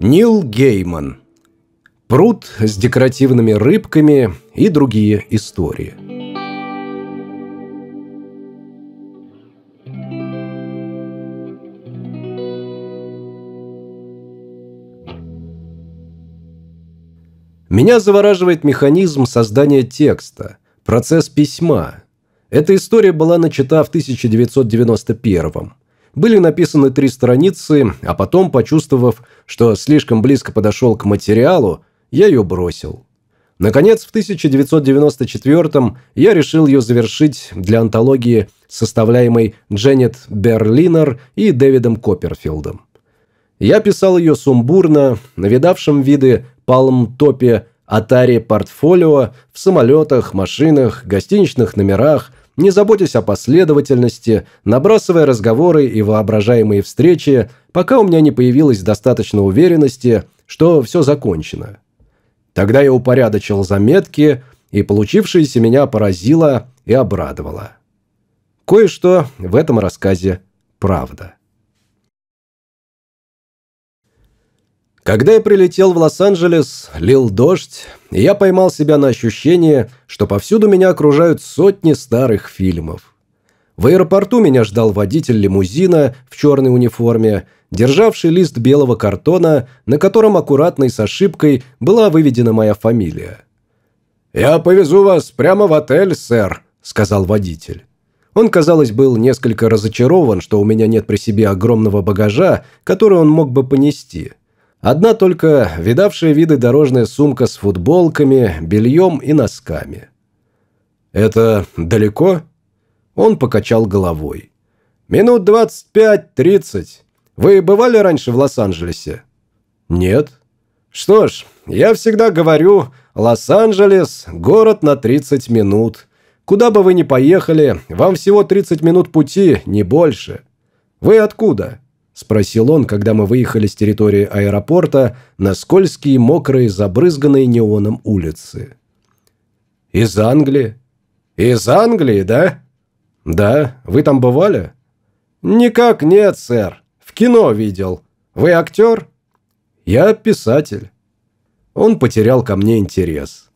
Нил Гейман Пруд с декоративными рыбками и другие истории. Меня завораживает механизм создания текста, процесс письма. Эта история была начата в 1991 -м. Были написаны три страницы, а потом, почувствовав, что слишком близко подошел к материалу, я ее бросил. Наконец, в 1994 я решил ее завершить для антологии, составляемой Дженнет Берлинер и Дэвидом Копперфилдом. Я писал ее сумбурно, навидавшим виды палм-топе Atari портфолио в самолетах, машинах, гостиничных номерах – не заботясь о последовательности, набрасывая разговоры и воображаемые встречи, пока у меня не появилось достаточно уверенности, что все закончено. Тогда я упорядочил заметки, и получившееся меня поразило и обрадовало. Кое-что в этом рассказе правда. Когда я прилетел в Лос-Анджелес, лил дождь, и я поймал себя на ощущение, что повсюду меня окружают сотни старых фильмов. В аэропорту меня ждал водитель лимузина в черной униформе, державший лист белого картона, на котором аккуратной с ошибкой была выведена моя фамилия. «Я повезу вас прямо в отель, сэр», — сказал водитель. Он, казалось, был несколько разочарован, что у меня нет при себе огромного багажа, который он мог бы понести. Одна только видавшая виды дорожная сумка с футболками, бельем и носками. «Это далеко?» Он покачал головой. «Минут двадцать пять-тридцать. Вы бывали раньше в Лос-Анджелесе?» «Нет». «Что ж, я всегда говорю, Лос-Анджелес – город на 30 минут. Куда бы вы ни поехали, вам всего 30 минут пути, не больше. Вы откуда?» – спросил он, когда мы выехали с территории аэропорта на скользкие, мокрые, забрызганные неоном улицы. «Из Англии». «Из Англии, да?» «Да. Вы там бывали?» «Никак нет, сэр. В кино видел. Вы актер?» «Я писатель». Он потерял ко мне интерес.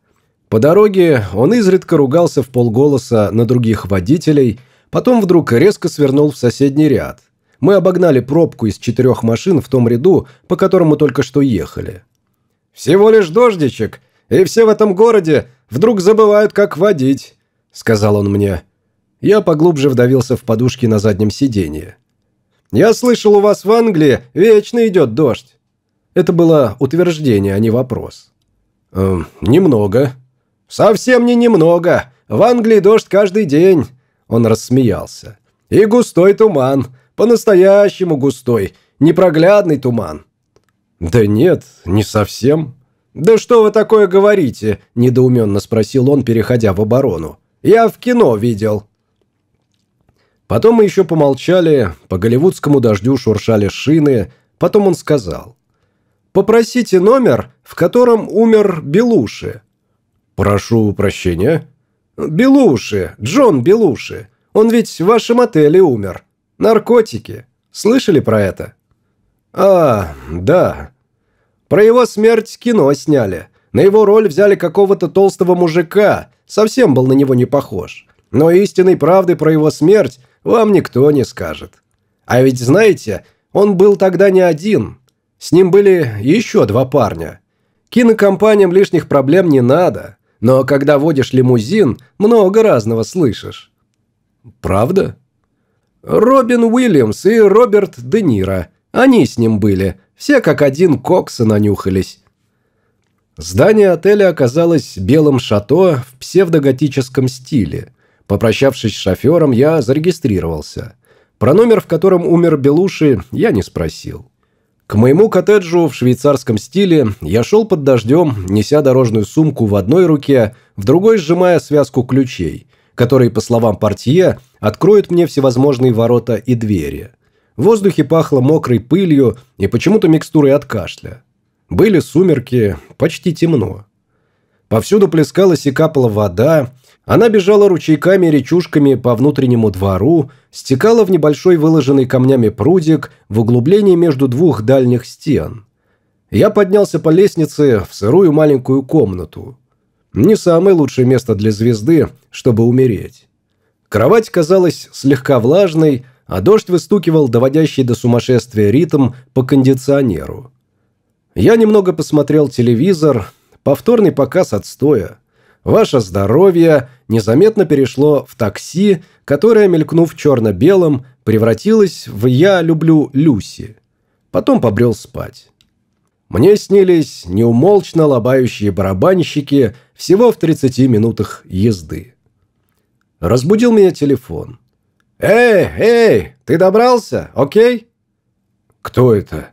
По дороге он изредка ругался в полголоса на других водителей, потом вдруг резко свернул в соседний ряд. Мы обогнали пробку из четырех машин в том ряду, по которому только что ехали. «Всего лишь дождичек, и все в этом городе вдруг забывают, как водить», — сказал он мне. Я поглубже вдавился в подушки на заднем сиденье. «Я слышал, у вас в Англии вечно идет дождь». Это было утверждение, а не вопрос. «Э, «Немного». «Совсем не немного. В Англии дождь каждый день». Он рассмеялся. «И густой туман. По-настоящему густой, непроглядный туман». «Да нет, не совсем». «Да что вы такое говорите?» – недоуменно спросил он, переходя в оборону. «Я в кино видел». Потом мы еще помолчали, по голливудскому дождю шуршали шины, потом он сказал. «Попросите номер, в котором умер Белуши». «Прошу прощения». «Белуши, Джон Белуши. Он ведь в вашем отеле умер. Наркотики. Слышали про это? А, да. Про его смерть кино сняли. На его роль взяли какого-то толстого мужика. Совсем был на него не похож. Но истинной правды про его смерть вам никто не скажет. А ведь знаете, он был тогда не один. С ним были еще два парня. Кинокомпаниям лишних проблем не надо. Но когда водишь лимузин, много разного слышишь. Правда? Робин Уильямс и Роберт Де Ниро. Они с ним были. Все как один кокса нанюхались. Здание отеля оказалось белым шато в псевдоготическом стиле. Попрощавшись с шофером, я зарегистрировался. Про номер, в котором умер Белуши, я не спросил. К моему коттеджу в швейцарском стиле я шел под дождем, неся дорожную сумку в одной руке, в другой сжимая связку ключей, которые, по словам портье, откроют мне всевозможные ворота и двери. В воздухе пахло мокрой пылью и почему-то микстурой от кашля. Были сумерки, почти темно. Повсюду плескалась и капала вода, Она бежала ручейками и речушками по внутреннему двору, стекала в небольшой выложенный камнями прудик в углублении между двух дальних стен. Я поднялся по лестнице в сырую маленькую комнату. Не самое лучшее место для звезды, чтобы умереть. Кровать казалась слегка влажной, а дождь выстукивал доводящий до сумасшествия ритм по кондиционеру. Я немного посмотрел телевизор, повторный показ отстоя. Ваше здоровье незаметно перешло в такси, которое, мелькнув черно-белым, превратилось в «Я люблю Люси». Потом побрел спать. Мне снились неумолчно лобающие барабанщики всего в 30 минутах езды. Разбудил меня телефон. «Эй, эй, ты добрался? Окей?» «Кто это?»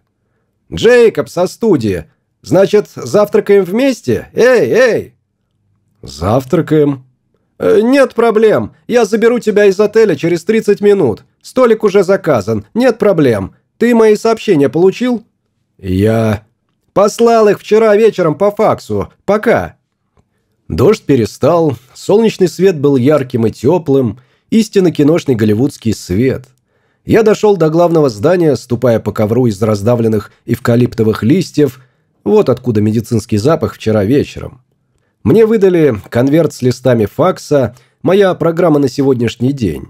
«Джейкоб со студии. Значит, завтракаем вместе? Эй, эй!» «Завтракаем?» э, «Нет проблем. Я заберу тебя из отеля через 30 минут. Столик уже заказан. Нет проблем. Ты мои сообщения получил?» «Я...» «Послал их вчера вечером по факсу. Пока». Дождь перестал, солнечный свет был ярким и теплым, истинно киношный голливудский свет. Я дошел до главного здания, ступая по ковру из раздавленных эвкалиптовых листьев, вот откуда медицинский запах вчера вечером. Мне выдали конверт с листами факса, моя программа на сегодняшний день.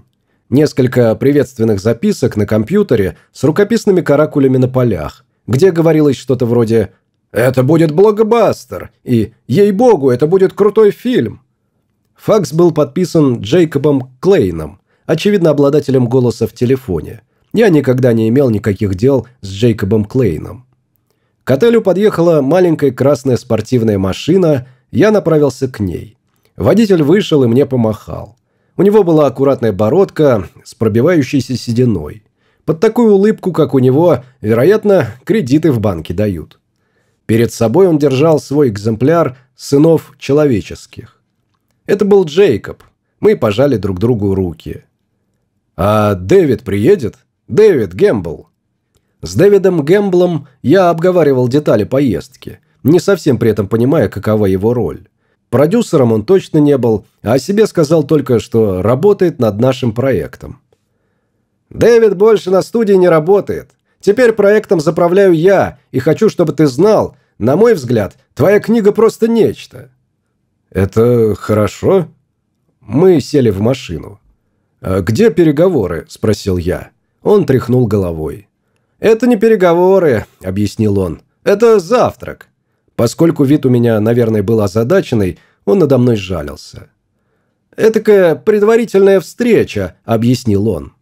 Несколько приветственных записок на компьютере с рукописными каракулями на полях, где говорилось что-то вроде «Это будет блокбастер» и «Ей-богу, это будет крутой фильм». Факс был подписан Джейкобом Клейном, очевидно обладателем голоса в телефоне. Я никогда не имел никаких дел с Джейкобом Клейном. К отелю подъехала маленькая красная спортивная машина, я направился к ней. Водитель вышел и мне помахал. У него была аккуратная бородка с пробивающейся сединой. Под такую улыбку, как у него, вероятно, кредиты в банке дают. Перед собой он держал свой экземпляр сынов человеческих. Это был Джейкоб. Мы пожали друг другу руки. «А Дэвид приедет? Дэвид Гэмбл?» С Дэвидом Гэмблом я обговаривал детали поездки, не совсем при этом понимая, какова его роль. Продюсером он точно не был, а о себе сказал только, что работает над нашим проектом. «Дэвид больше на студии не работает. Теперь проектом заправляю я, и хочу, чтобы ты знал, на мой взгляд, твоя книга просто нечто». «Это хорошо?» Мы сели в машину. «А «Где переговоры?» – спросил я. Он тряхнул головой. «Это не переговоры», – объяснил он. «Это завтрак». Поскольку вид у меня, наверное, был озадаченный, он надо мной сжалился. «Этакая предварительная встреча», – объяснил он.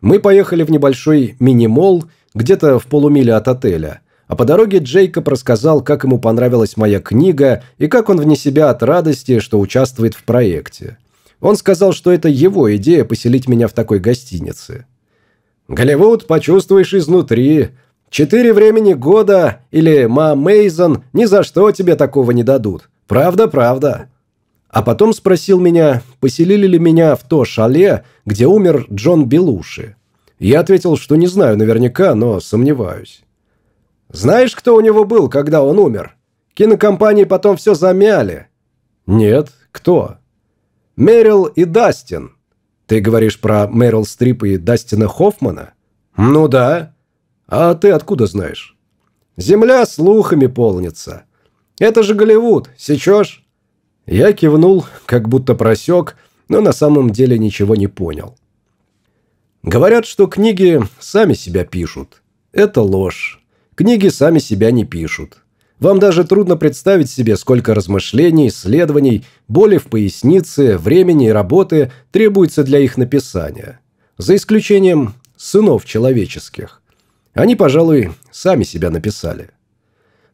Мы поехали в небольшой мини-молл, где-то в полумиле от отеля, а по дороге Джейкоб рассказал, как ему понравилась моя книга и как он вне себя от радости, что участвует в проекте. Он сказал, что это его идея поселить меня в такой гостинице. «Голливуд почувствуешь изнутри. Четыре времени года или Ма Мейзон ни за что тебе такого не дадут. Правда, правда». А потом спросил меня, поселили ли меня в то шале, где умер Джон Белуши. Я ответил, что не знаю наверняка, но сомневаюсь. Знаешь, кто у него был, когда он умер? Кинокомпании потом все замяли. Нет, кто? Мэрил и Дастин. Ты говоришь про Мэрил Стрип и Дастина Хоффмана? Ну да. А ты откуда знаешь? Земля слухами полнится. Это же Голливуд, сечешь? Я кивнул, как будто просек, но на самом деле ничего не понял. Говорят, что книги сами себя пишут. Это ложь. Книги сами себя не пишут. Вам даже трудно представить себе, сколько размышлений, исследований, боли в пояснице, времени и работы требуется для их написания. За исключением сынов человеческих. Они, пожалуй, сами себя написали.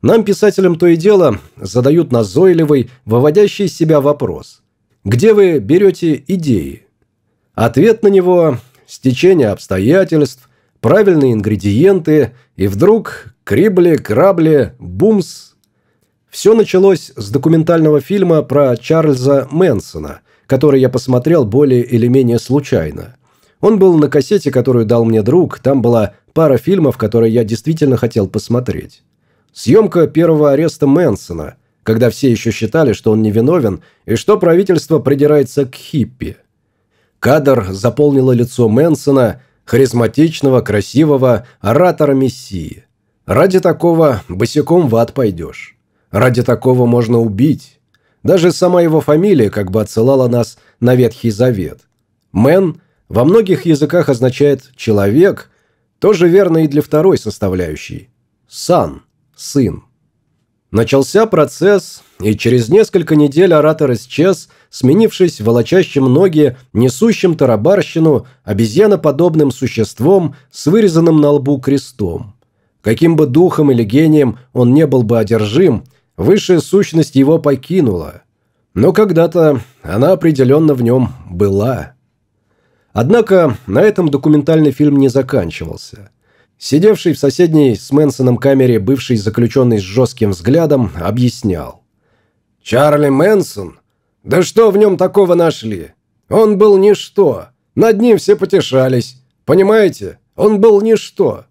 Нам, писателям, то и дело, задают назойливый, выводящий из себя вопрос. Где вы берете идеи? Ответ на него – стечение обстоятельств, правильные ингредиенты, и вдруг крибли, крабли, бумс. Все началось с документального фильма про Чарльза Мэнсона, который я посмотрел более или менее случайно. Он был на кассете, которую дал мне друг, там была пара фильмов, которые я действительно хотел посмотреть. Съемка первого ареста Мэнсона, когда все еще считали, что он невиновен, и что правительство придирается к хиппи. Кадр заполнило лицо Мэнсона, харизматичного, красивого оратора Мессии. Ради такого босиком в ад пойдешь. Ради такого можно убить. Даже сама его фамилия как бы отсылала нас на Ветхий Завет. Мэн во многих языках означает «человек», тоже верно и для второй составляющей. «Сан» – «сын». Начался процесс, и через несколько недель оратор исчез, сменившись волочащим ноги, несущим тарабарщину, обезьяноподобным существом с вырезанным на лбу крестом. Каким бы духом или гением он не был бы одержим, высшая сущность его покинула. Но когда-то она определенно в нем была. Однако на этом документальный фильм не заканчивался. Сидевший в соседней с Мэнсоном камере бывший заключенный с жестким взглядом объяснял. «Чарли Мэнсон? Да что в нем такого нашли? Он был ничто. Над ним все потешались. Понимаете? Он был ничто».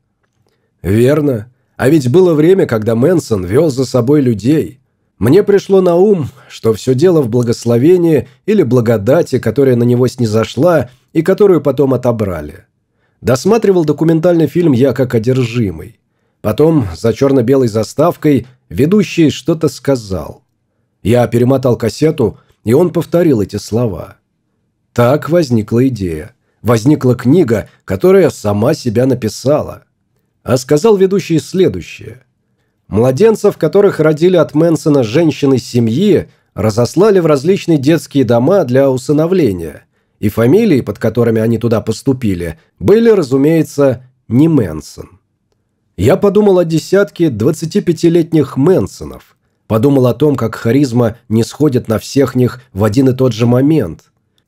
«Верно. А ведь было время, когда Мэнсон вел за собой людей. Мне пришло на ум, что все дело в благословении или благодати, которая на него снизошла и которую потом отобрали. Досматривал документальный фильм я как одержимый. Потом, за черно-белой заставкой, ведущий что-то сказал. Я перемотал кассету, и он повторил эти слова. Так возникла идея. Возникла книга, которая сама себя написала. А сказал ведущий следующее. Младенцев, которых родили от Мэнсона женщины семьи, разослали в различные детские дома для усыновления, и фамилии, под которыми они туда поступили, были, разумеется, не Мэнсон. Я подумал о десятке 25-летних Мэнсонов. Подумал о том, как харизма не сходит на всех них в один и тот же момент.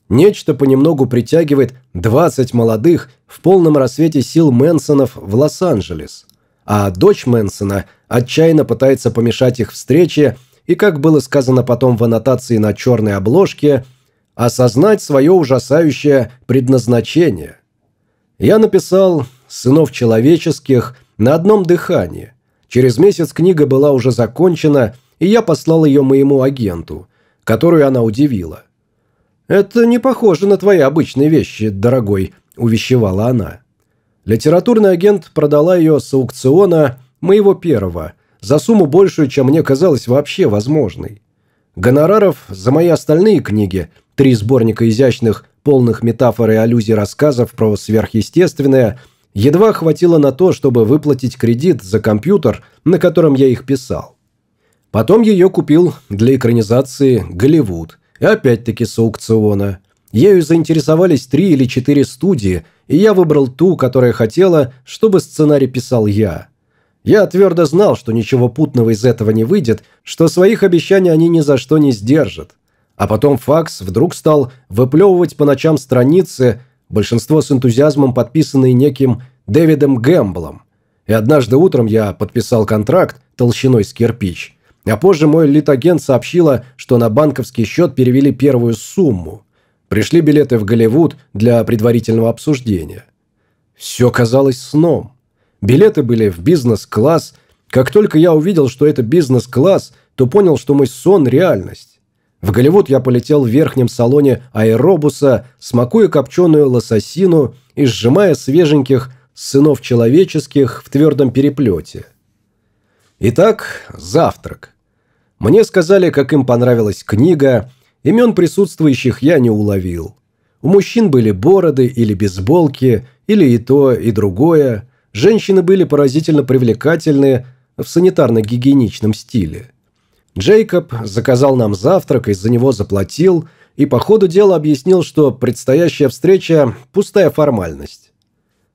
Нечто понемногу притягивает 20 молодых в полном рассвете сил Мэнсонов в Лос-Анджелес. А дочь Мэнсона отчаянно пытается помешать их встрече и, как было сказано потом в аннотации на черной обложке – осознать свое ужасающее предназначение. Я написал «Сынов человеческих» на одном дыхании. Через месяц книга была уже закончена, и я послал ее моему агенту, которую она удивила. «Это не похоже на твои обычные вещи, дорогой», – увещевала она. Литературный агент продала ее с аукциона моего первого, за сумму большую, чем мне казалось вообще возможной. Гонораров за мои остальные книги – три сборника изящных, полных метафор и аллюзий рассказов про сверхъестественное, едва хватило на то, чтобы выплатить кредит за компьютер, на котором я их писал. Потом ее купил для экранизации Голливуд, и опять-таки с аукциона. Ею заинтересовались три или четыре студии, и я выбрал ту, которая хотела, чтобы сценарий писал я. Я твердо знал, что ничего путного из этого не выйдет, что своих обещаний они ни за что не сдержат. А потом факс вдруг стал выплевывать по ночам страницы, большинство с энтузиазмом подписанные неким Дэвидом Гэмблом. И однажды утром я подписал контракт толщиной с кирпич, а позже мой литагент сообщила, что на банковский счет перевели первую сумму. Пришли билеты в Голливуд для предварительного обсуждения. Все казалось сном. Билеты были в бизнес-класс. Как только я увидел, что это бизнес-класс, то понял, что мой сон – реальность. В Голливуд я полетел в верхнем салоне аэробуса, смакуя копченую лососину и сжимая свеженьких сынов человеческих в твердом переплете. Итак, завтрак. Мне сказали, как им понравилась книга, имен присутствующих я не уловил. У мужчин были бороды или бейсболки, или и то, и другое. Женщины были поразительно привлекательные в санитарно-гигиеничном стиле. Джейкоб заказал нам завтрак и за него заплатил, и по ходу дела объяснил, что предстоящая встреча – пустая формальность.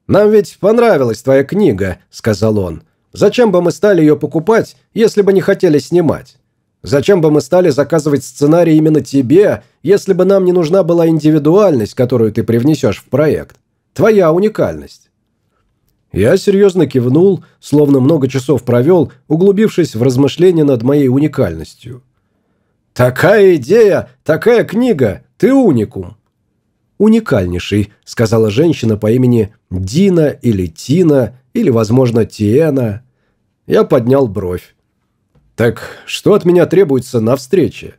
«Нам ведь понравилась твоя книга», – сказал он. «Зачем бы мы стали ее покупать, если бы не хотели снимать? Зачем бы мы стали заказывать сценарий именно тебе, если бы нам не нужна была индивидуальность, которую ты привнесешь в проект? Твоя уникальность?» Я серьезно кивнул, словно много часов провел, углубившись в размышления над моей уникальностью. «Такая идея, такая книга, ты уникум!» «Уникальнейший», — сказала женщина по имени Дина или Тина, или, возможно, Тиена. Я поднял бровь. «Так что от меня требуется на встрече?»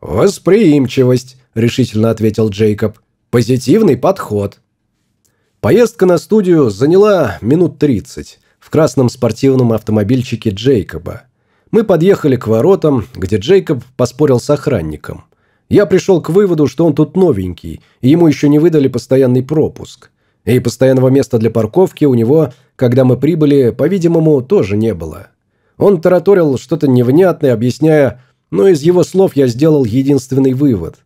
«Восприимчивость», – решительно ответил Джейкоб. «Позитивный подход». Поездка на студию заняла минут 30 в красном спортивном автомобильчике Джейкоба. Мы подъехали к воротам, где Джейкоб поспорил с охранником. Я пришел к выводу, что он тут новенький, и ему еще не выдали постоянный пропуск. И постоянного места для парковки у него, когда мы прибыли, по-видимому, тоже не было. Он тараторил что-то невнятное, объясняя, но из его слов я сделал единственный вывод.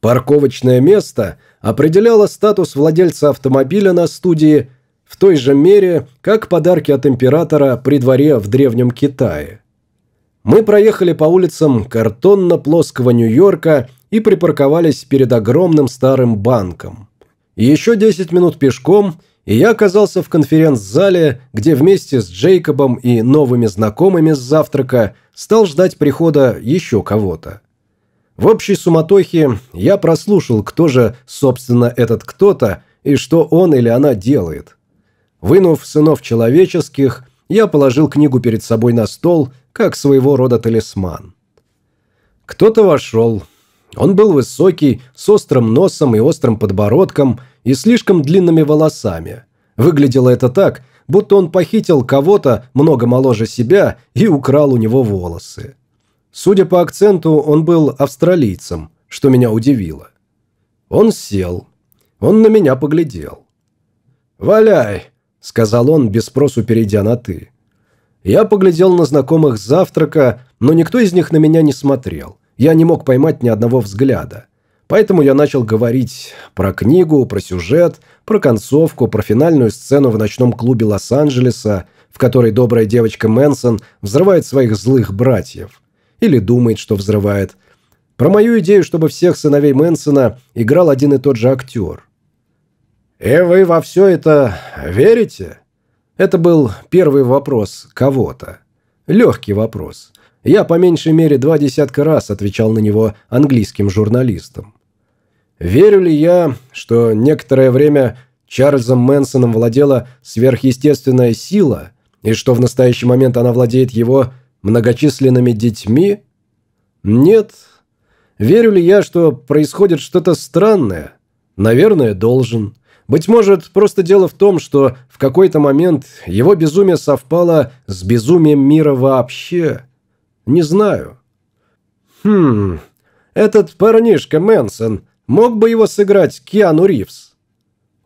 Парковочное место определяло статус владельца автомобиля на студии в той же мере, как подарки от императора при дворе в Древнем Китае. Мы проехали по улицам картонно-плоского Нью-Йорка и припарковались перед огромным старым банком. Еще 10 минут пешком, и я оказался в конференц-зале, где вместе с Джейкобом и новыми знакомыми с завтрака стал ждать прихода еще кого-то. В общей суматохе я прослушал, кто же, собственно, этот кто-то и что он или она делает. Вынув сынов человеческих, я положил книгу перед собой на стол, как своего рода талисман. Кто-то вошел. Он был высокий, с острым носом и острым подбородком и слишком длинными волосами. Выглядело это так, будто он похитил кого-то много моложе себя и украл у него волосы. Судя по акценту, он был австралийцем, что меня удивило. Он сел. Он на меня поглядел. «Валяй!» – сказал он, без спросу перейдя на «ты». Я поглядел на знакомых завтрака, но никто из них на меня не смотрел. Я не мог поймать ни одного взгляда. Поэтому я начал говорить про книгу, про сюжет, про концовку, про финальную сцену в ночном клубе Лос-Анджелеса, в которой добрая девочка Мэнсон взрывает своих злых братьев. Или думает, что взрывает. Про мою идею, чтобы всех сыновей Мэнсона играл один и тот же актер. «И вы во все это верите?» Это был первый вопрос кого-то. Легкий вопрос. Я по меньшей мере два десятка раз отвечал на него английским журналистам. Верю ли я, что некоторое время Чарльзом Мэнсоном владела сверхъестественная сила, и что в настоящий момент она владеет его многочисленными детьми? Нет. Верю ли я, что происходит что-то странное? Наверное, должен. Быть может, просто дело в том, что в какой-то момент его безумие совпало с безумием мира вообще. Не знаю. Хм, этот парнишка Мэнсон, мог бы его сыграть Киану Ривз?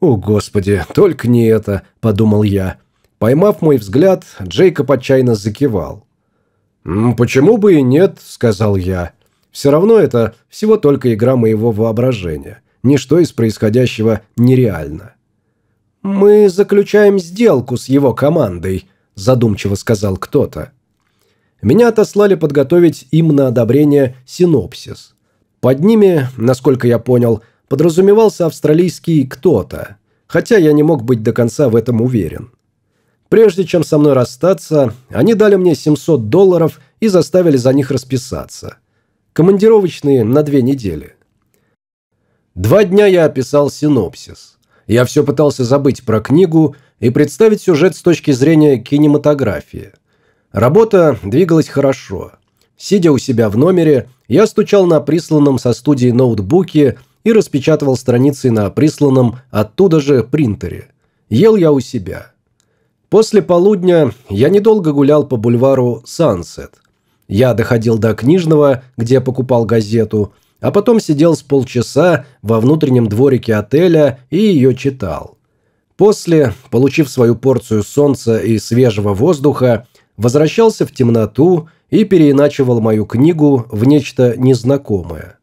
О, господи, только не это, подумал я. Поймав мой взгляд, Джейкоб отчаянно закивал. «Почему бы и нет?» – сказал я. «Все равно это всего только игра моего воображения. Ничто из происходящего нереально». «Мы заключаем сделку с его командой», – задумчиво сказал кто-то. Меня отослали подготовить им на одобрение синопсис. Под ними, насколько я понял, подразумевался австралийский кто-то, хотя я не мог быть до конца в этом уверен. Прежде чем со мной расстаться, они дали мне 700 долларов и заставили за них расписаться. Командировочные на две недели. Два дня я описал синопсис. Я все пытался забыть про книгу и представить сюжет с точки зрения кинематографии. Работа двигалась хорошо. Сидя у себя в номере, я стучал на присланном со студии ноутбуке и распечатывал страницы на присланном оттуда же принтере. Ел я у себя. После полудня я недолго гулял по бульвару Сансет. Я доходил до книжного, где покупал газету, а потом сидел с полчаса во внутреннем дворике отеля и ее читал. После, получив свою порцию солнца и свежего воздуха, возвращался в темноту и переиначивал мою книгу в нечто незнакомое.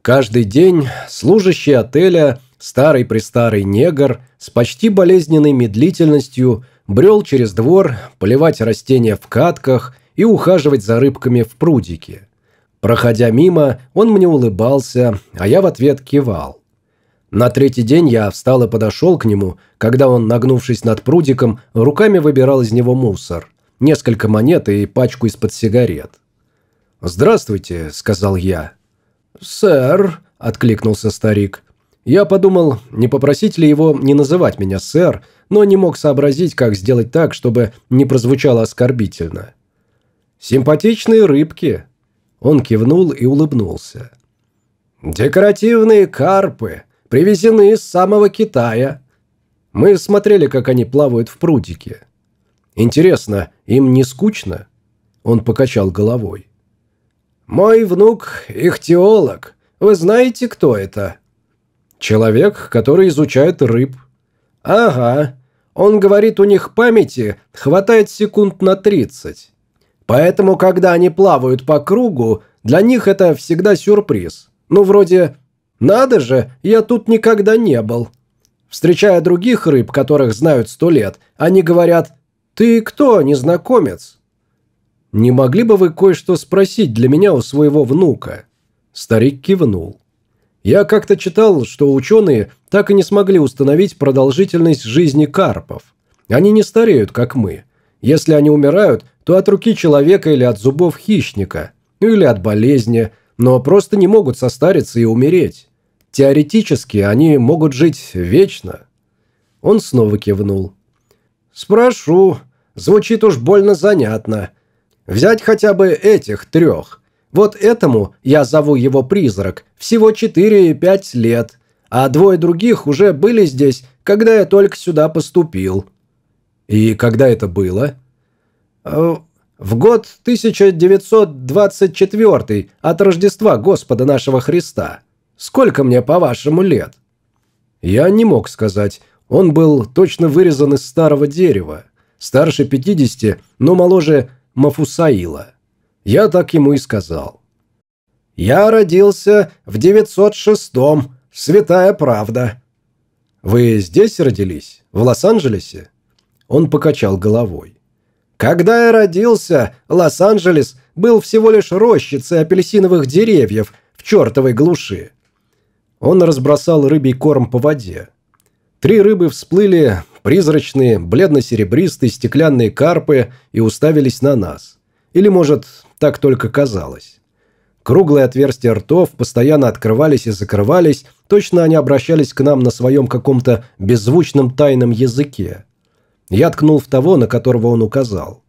Каждый день служащий отеля, старый-престарый негр, с почти болезненной медлительностью – брел через двор, поливать растения в катках и ухаживать за рыбками в прудике. Проходя мимо, он мне улыбался, а я в ответ кивал. На третий день я встал и подошел к нему, когда он, нагнувшись над прудиком, руками выбирал из него мусор. Несколько монет и пачку из-под сигарет. «Здравствуйте», — сказал я. «Сэр», — откликнулся старик. Я подумал, не попросить ли его не называть меня сэр, но не мог сообразить, как сделать так, чтобы не прозвучало оскорбительно. Симпатичные рыбки». Он кивнул и улыбнулся. «Декоративные карпы, привезены из самого Китая. Мы смотрели, как они плавают в прудике. Интересно, им не скучно?» Он покачал головой. «Мой внук – ихтиолог. Вы знаете, кто это?» «Человек, который изучает рыб». «Ага. Он говорит, у них памяти хватает секунд на 30. Поэтому, когда они плавают по кругу, для них это всегда сюрприз. Ну, вроде «Надо же, я тут никогда не был». Встречая других рыб, которых знают сто лет, они говорят «Ты кто, незнакомец?» «Не могли бы вы кое-что спросить для меня у своего внука?» Старик кивнул. «Я как-то читал, что ученые так и не смогли установить продолжительность жизни карпов. Они не стареют, как мы. Если они умирают, то от руки человека или от зубов хищника, ну или от болезни, но просто не могут состариться и умереть. Теоретически они могут жить вечно». Он снова кивнул. «Спрошу. Звучит уж больно занятно. Взять хотя бы этих трех. Вот этому, я зову его призрак, всего 4-5 лет, а двое других уже были здесь, когда я только сюда поступил». «И когда это было?» э, «В год 1924 от Рождества Господа нашего Христа. Сколько мне, по-вашему, лет?» Я не мог сказать. Он был точно вырезан из старого дерева. Старше 50, но моложе Мафусаила. Я так ему и сказал. «Я родился в 906-м. Святая правда». «Вы здесь родились? В Лос-Анджелесе?» Он покачал головой. «Когда я родился, Лос-Анджелес был всего лишь рощицей апельсиновых деревьев в чертовой глуши». Он разбросал рыбий корм по воде. Три рыбы всплыли, призрачные, бледно-серебристые стеклянные карпы и уставились на нас. Или, может, так только казалось. Круглые отверстия ртов постоянно открывались и закрывались, точно они обращались к нам на своем каком-то беззвучном тайном языке. Я ткнул в того, на которого он указал.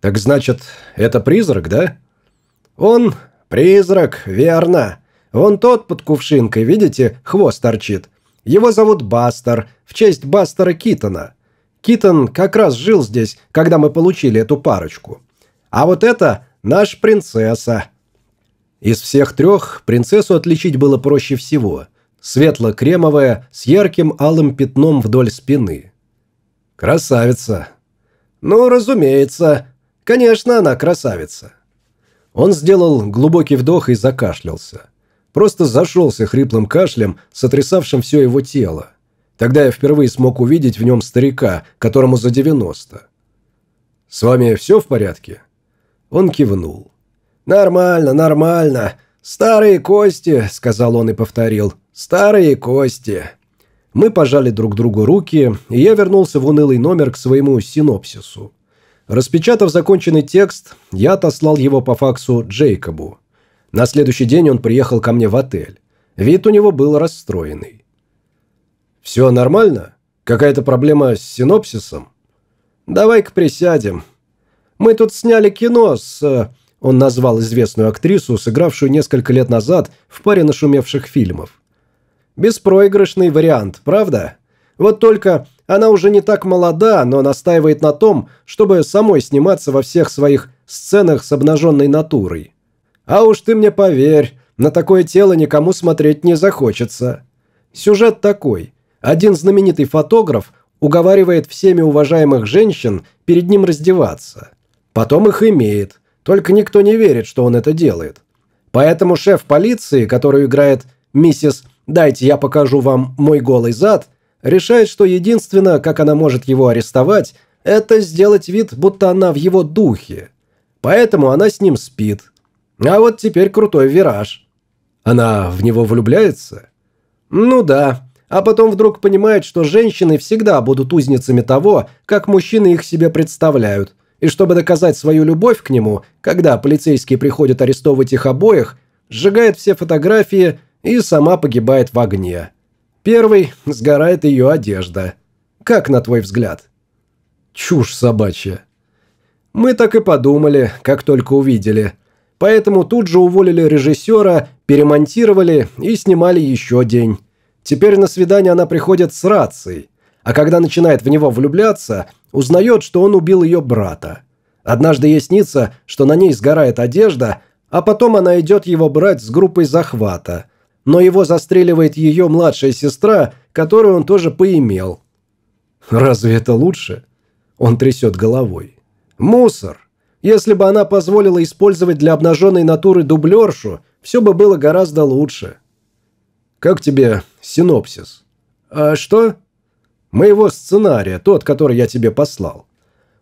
«Так значит, это призрак, да?» «Он призрак, верно. Вон тот под кувшинкой, видите, хвост торчит. Его зовут Бастер, в честь Бастера Китона. Китон как раз жил здесь, когда мы получили эту парочку. А вот это наш принцесса». Из всех трех принцессу отличить было проще всего. Светло-кремовая, с ярким алым пятном вдоль спины. «Красавица!» «Ну, разумеется. Конечно, она красавица». Он сделал глубокий вдох и закашлялся просто зашелся хриплым кашлем, сотрясавшим все его тело. Тогда я впервые смог увидеть в нем старика, которому за 90. «С вами все в порядке?» Он кивнул. «Нормально, нормально. Старые кости», — сказал он и повторил. «Старые кости». Мы пожали друг другу руки, и я вернулся в унылый номер к своему синопсису. Распечатав законченный текст, я отослал его по факсу Джейкобу. На следующий день он приехал ко мне в отель. Вид у него был расстроенный. «Все нормально? Какая-то проблема с синопсисом?» «Давай-ка присядем. Мы тут сняли кино с...» э, Он назвал известную актрису, сыгравшую несколько лет назад в паре нашумевших фильмов. «Беспроигрышный вариант, правда? Вот только она уже не так молода, но настаивает на том, чтобы самой сниматься во всех своих сценах с обнаженной натурой. А уж ты мне поверь, на такое тело никому смотреть не захочется. Сюжет такой. Один знаменитый фотограф уговаривает всеми уважаемых женщин перед ним раздеваться. Потом их имеет, только никто не верит, что он это делает. Поэтому шеф полиции, который играет миссис «Дайте я покажу вам мой голый зад», решает, что единственное, как она может его арестовать, это сделать вид, будто она в его духе. Поэтому она с ним спит – а вот теперь крутой вираж. Она в него влюбляется? Ну да. А потом вдруг понимает, что женщины всегда будут узницами того, как мужчины их себе представляют. И чтобы доказать свою любовь к нему, когда полицейские приходят арестовывать их обоих, сжигает все фотографии и сама погибает в огне. Первый сгорает ее одежда. Как на твой взгляд? Чушь собачья. Мы так и подумали, как только увидели. Поэтому тут же уволили режиссера, перемонтировали и снимали еще день. Теперь на свидание она приходит с рацией, а когда начинает в него влюбляться, узнает, что он убил ее брата. Однажды ей снится, что на ней сгорает одежда, а потом она идет его брать с группой захвата. Но его застреливает ее младшая сестра, которую он тоже поимел. Разве это лучше? Он трясет головой. Мусор. Если бы она позволила использовать для обнаженной натуры дублершу, все бы было гораздо лучше. Как тебе синопсис? А что? Моего сценария, тот, который я тебе послал.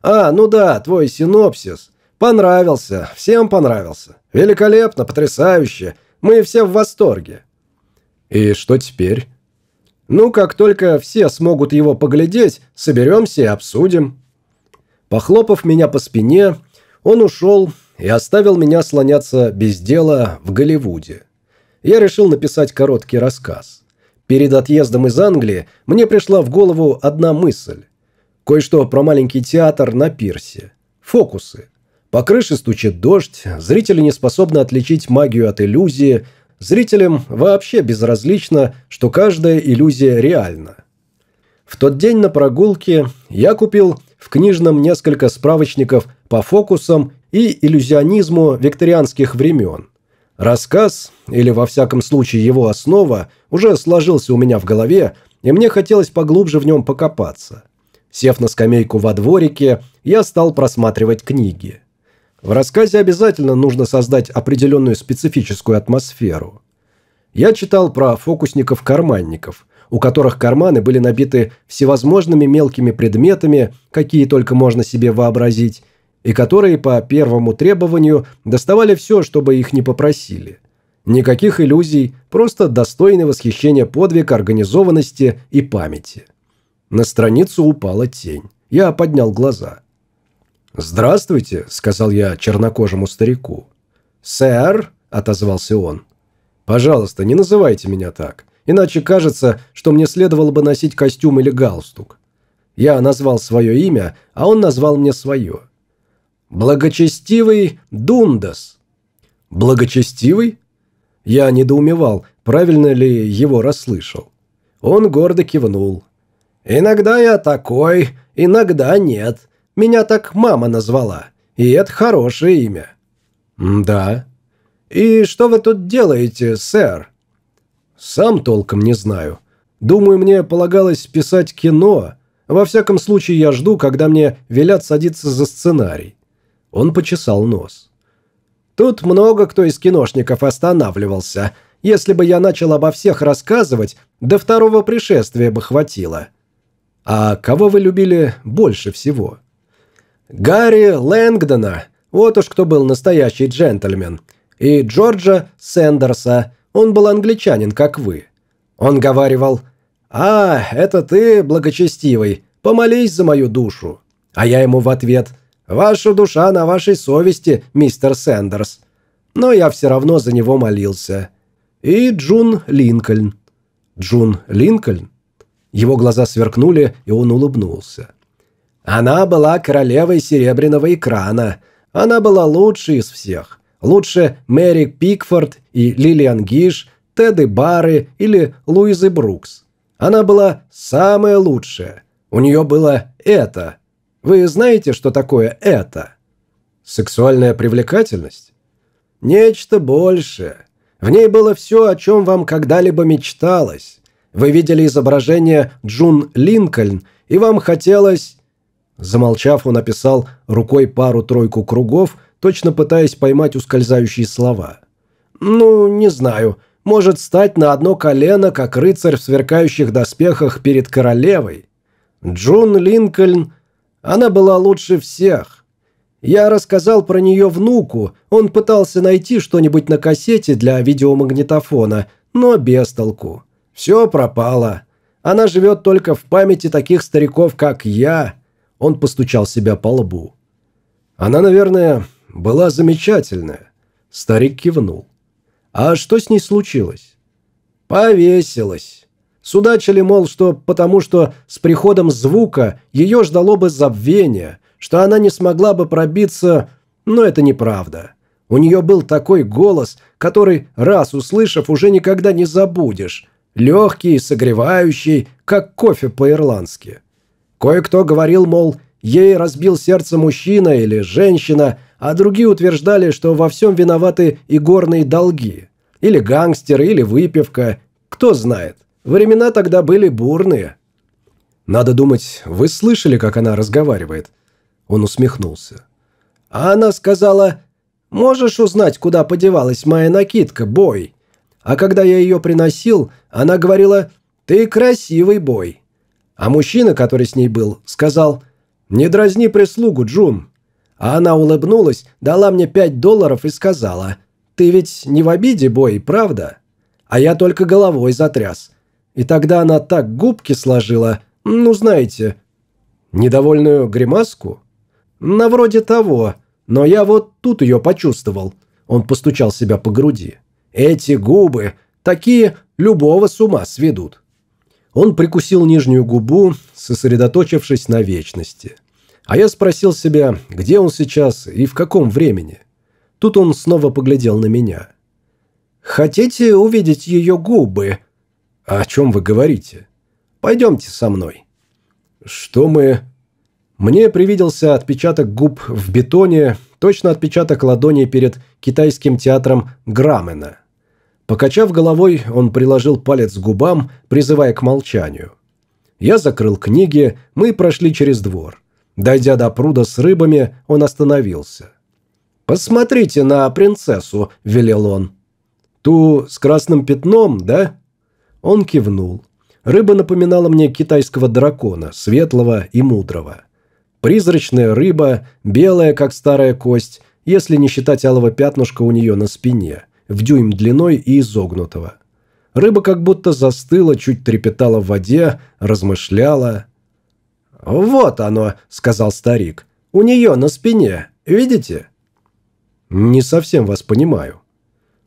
А, ну да, твой синопсис. Понравился, всем понравился. Великолепно, потрясающе. Мы все в восторге. И что теперь? Ну, как только все смогут его поглядеть, соберемся и обсудим. Похлопав меня по спине, он ушел и оставил меня слоняться без дела в Голливуде. Я решил написать короткий рассказ. Перед отъездом из Англии мне пришла в голову одна мысль. Кое-что про маленький театр на пирсе. Фокусы. По крыше стучит дождь, зрители не способны отличить магию от иллюзии, зрителям вообще безразлично, что каждая иллюзия реальна. В тот день на прогулке я купил в книжном несколько справочников по фокусам и иллюзионизму викторианских времен. Рассказ, или во всяком случае его основа, уже сложился у меня в голове, и мне хотелось поглубже в нем покопаться. Сев на скамейку во дворике, я стал просматривать книги. В рассказе обязательно нужно создать определенную специфическую атмосферу. Я читал про фокусников-карманников, у которых карманы были набиты всевозможными мелкими предметами, какие только можно себе вообразить, и которые по первому требованию доставали все, чтобы их не попросили. Никаких иллюзий, просто достойный восхищения подвиг организованности и памяти. На страницу упала тень. Я поднял глаза. «Здравствуйте», — сказал я чернокожему старику. «Сэр», — отозвался он. «Пожалуйста, не называйте меня так, иначе кажется, что мне следовало бы носить костюм или галстук». Я назвал свое имя, а он назвал мне свое. «Благочестивый Дундас». «Благочестивый?» Я недоумевал, правильно ли его расслышал. Он гордо кивнул. «Иногда я такой, иногда нет. Меня так мама назвала. И это хорошее имя». «Да». «И что вы тут делаете, сэр?» «Сам толком не знаю. Думаю, мне полагалось писать кино. Во всяком случае, я жду, когда мне велят садиться за сценарий». Он почесал нос. «Тут много кто из киношников останавливался. Если бы я начал обо всех рассказывать, до второго пришествия бы хватило». А кого вы любили больше всего? Гарри Лэнгдона, вот уж кто был настоящий джентльмен. И Джорджа Сэндерса, он был англичанин, как вы. Он говаривал, «А, это ты, благочестивый, помолись за мою душу». А я ему в ответ, «Ваша душа на вашей совести, мистер Сэндерс». Но я все равно за него молился. И Джун Линкольн. Джун Линкольн? Его глаза сверкнули, и он улыбнулся. Она была королевой серебряного экрана. Она была лучшей из всех. Лучше Мэри Пикфорд и Лилиан Гиш, Теды Бары или Луизы Брукс. Она была самая лучшая. У нее было это. Вы знаете, что такое это? Сексуальная привлекательность? Нечто большее. В ней было все, о чем вам когда-либо мечталось. Вы видели изображение Джун Линкольн, и вам хотелось...» Замолчав, он написал рукой пару-тройку кругов, точно пытаясь поймать ускользающие слова. «Ну, не знаю. Может, стать на одно колено, как рыцарь в сверкающих доспехах перед королевой. Джун Линкольн, она была лучше всех. Я рассказал про нее внуку, он пытался найти что-нибудь на кассете для видеомагнитофона, но без толку. Все пропало. Она живет только в памяти таких стариков, как я». Он постучал себя по лбу. «Она, наверное, была замечательная». Старик кивнул. «А что с ней случилось?» «Повесилась». Судачили, мол, что потому что с приходом звука ее ждало бы забвение, что она не смогла бы пробиться, но это неправда. У нее был такой голос, который, раз услышав, уже никогда не забудешь. Легкий, согревающий, как кофе по-ирландски. Кое-кто говорил, мол, ей разбил сердце мужчина или женщина, а другие утверждали, что во всем виноваты и горные долги. Или гангстеры, или выпивка. Кто знает. Времена тогда были бурные. Надо думать, вы слышали, как она разговаривает? Он усмехнулся. А она сказала, «Можешь узнать, куда подевалась моя накидка, бой?» А когда я ее приносил, она говорила, «Ты красивый бой». А мужчина, который с ней был, сказал, «Не дразни прислугу, Джун». А она улыбнулась, дала мне пять долларов и сказала, «Ты ведь не в обиде, бой, правда?» А я только головой затряс. И тогда она так губки сложила, ну, знаете, недовольную гримаску. На вроде того, но я вот тут ее почувствовал. Он постучал себя по груди. Эти губы, такие любого с ума сведут. Он прикусил нижнюю губу, сосредоточившись на вечности. А я спросил себя, где он сейчас и в каком времени. Тут он снова поглядел на меня. «Хотите увидеть ее губы?» «О чем вы говорите?» «Пойдемте со мной». «Что мы...» Мне привиделся отпечаток губ в бетоне, точно отпечаток ладони перед китайским театром Грамена. Покачав головой, он приложил палец к губам, призывая к молчанию. Я закрыл книги, мы прошли через двор. Дойдя до пруда с рыбами, он остановился. «Посмотрите на принцессу», – велел он. «Ту с красным пятном, да?» Он кивнул. Рыба напоминала мне китайского дракона, светлого и мудрого. Призрачная рыба, белая, как старая кость, если не считать алого пятнышка у нее на спине, в дюйм длиной и изогнутого. Рыба как будто застыла, чуть трепетала в воде, размышляла. «Вот оно», — сказал старик. «У нее на спине, видите?» «Не совсем вас понимаю».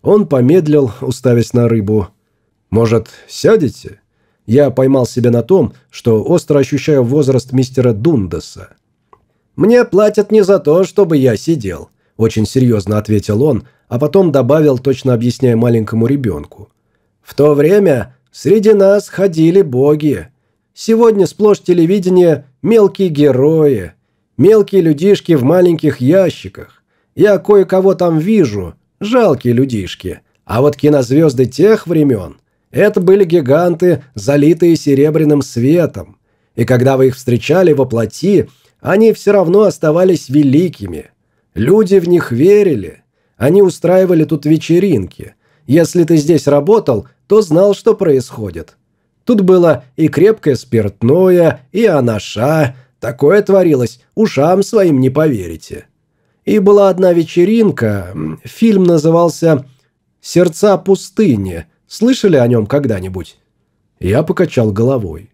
Он помедлил, уставясь на рыбу. «Может, сядете?» Я поймал себя на том, что остро ощущаю возраст мистера Дундаса. «Мне платят не за то, чтобы я сидел», – очень серьезно ответил он, а потом добавил, точно объясняя маленькому ребенку. «В то время среди нас ходили боги. Сегодня сплошь телевидение – мелкие герои, мелкие людишки в маленьких ящиках. Я кое-кого там вижу, жалкие людишки. А вот кинозвезды тех времен – это были гиганты, залитые серебряным светом. И когда вы их встречали во плоти – они все равно оставались великими. Люди в них верили. Они устраивали тут вечеринки. Если ты здесь работал, то знал, что происходит. Тут было и крепкое спиртное, и анаша. Такое творилось, ушам своим не поверите. И была одна вечеринка, фильм назывался «Сердца пустыни». Слышали о нем когда-нибудь? Я покачал головой.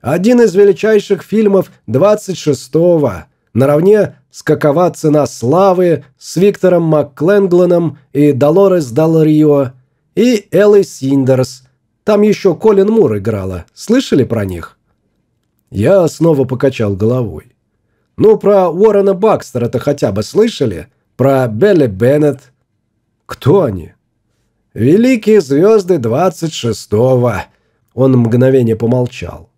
Один из величайших фильмов 26-го, наравне с «Какова цена славы» с Виктором МакКленгланом и Долорес Дал Рио, и Элли Синдерс. Там еще Колин Мур играла. Слышали про них? Я снова покачал головой. Ну, про Уоррена Бакстера-то хотя бы слышали? Про Белли Беннет? Кто они? Великие звезды 26-го. Он мгновение помолчал.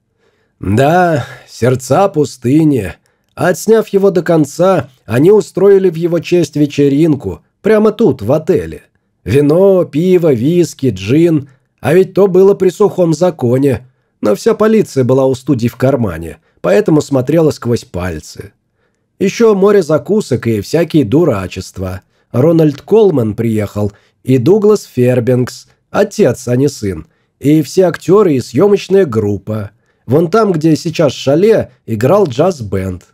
Да, сердца пустыни. Отсняв его до конца, они устроили в его честь вечеринку, прямо тут, в отеле. Вино, пиво, виски, джин. А ведь то было при сухом законе. Но вся полиция была у студии в кармане, поэтому смотрела сквозь пальцы. Еще море закусок и всякие дурачества. Рональд Колман приехал, и Дуглас Фербингс, отец, а не сын, и все актеры и съемочная группа – Вон там, где сейчас шале, играл джаз-бенд.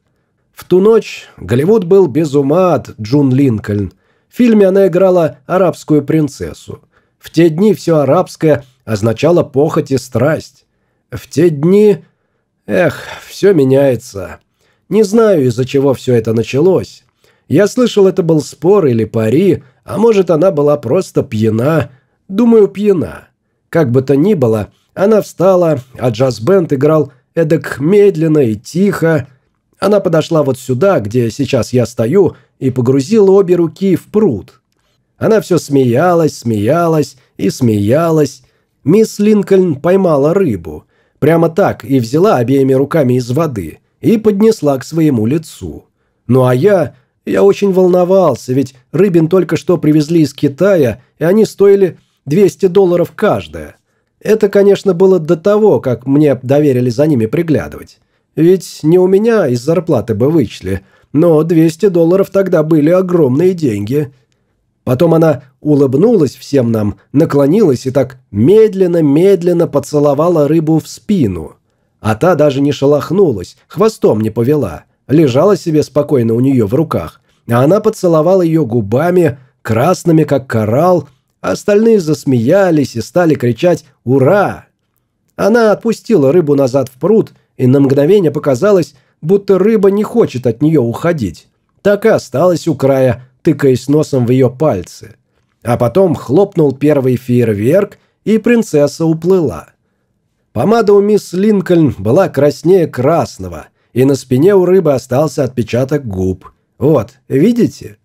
В ту ночь Голливуд был без ума от Джун Линкольн. В фильме она играла арабскую принцессу. В те дни все арабское означало похоть и страсть. В те дни... Эх, все меняется. Не знаю, из-за чего все это началось. Я слышал, это был спор или пари, а может, она была просто пьяна. Думаю, пьяна. Как бы то ни было, она встала, а джаз-бенд играл эдак медленно и тихо. Она подошла вот сюда, где сейчас я стою, и погрузила обе руки в пруд. Она все смеялась, смеялась и смеялась. Мисс Линкольн поймала рыбу. Прямо так и взяла обеими руками из воды и поднесла к своему лицу. Ну а я... Я очень волновался, ведь рыбин только что привезли из Китая, и они стоили 200 долларов каждая. Это, конечно, было до того, как мне доверили за ними приглядывать. Ведь не у меня из зарплаты бы вычли, но 200 долларов тогда были огромные деньги. Потом она улыбнулась всем нам, наклонилась и так медленно-медленно поцеловала рыбу в спину. А та даже не шелохнулась, хвостом не повела. Лежала себе спокойно у нее в руках. А она поцеловала ее губами, красными, как коралл, а остальные засмеялись и стали кричать «Ура!». Она отпустила рыбу назад в пруд, и на мгновение показалось, будто рыба не хочет от нее уходить. Так и осталась у края, тыкаясь носом в ее пальцы. А потом хлопнул первый фейерверк, и принцесса уплыла. Помада у мисс Линкольн была краснее красного, и на спине у рыбы остался отпечаток губ. Вот, видите?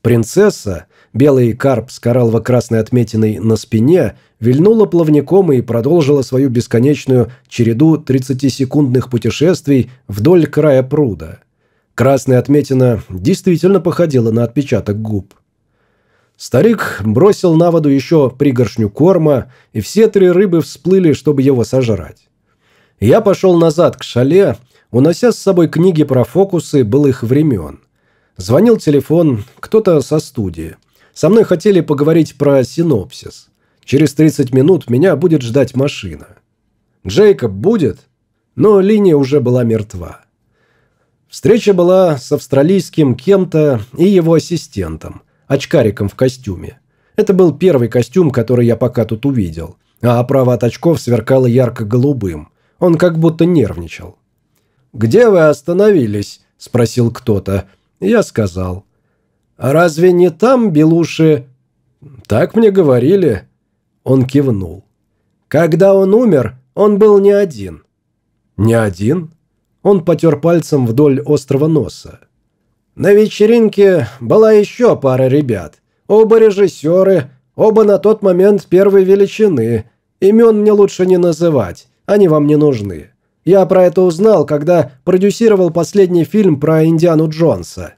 Принцесса, белый карп с кораллово-красной отметиной на спине, вильнула плавником и продолжила свою бесконечную череду 30-секундных путешествий вдоль края пруда. Красная отметина действительно походила на отпечаток губ. Старик бросил на воду еще пригоршню корма, и все три рыбы всплыли, чтобы его сожрать. Я пошел назад к шале, унося с собой книги про фокусы былых времен. Звонил телефон, кто-то со студии. Со мной хотели поговорить про синопсис. Через 30 минут меня будет ждать машина. Джейкоб будет? Но линия уже была мертва. Встреча была с австралийским кем-то и его ассистентом, очкариком в костюме. Это был первый костюм, который я пока тут увидел, а оправа от очков сверкала ярко-голубым. Он как будто нервничал. «Где вы остановились?» – спросил кто-то. Я сказал. «А разве не там, Белуши?» «Так мне говорили». Он кивнул. «Когда он умер, он был не один». «Не один?» Он потер пальцем вдоль острого носа. «На вечеринке была еще пара ребят. Оба режиссеры, оба на тот момент первой величины. Имен мне лучше не называть, они вам не нужны. Я про это узнал, когда продюсировал последний фильм про Индиану Джонса».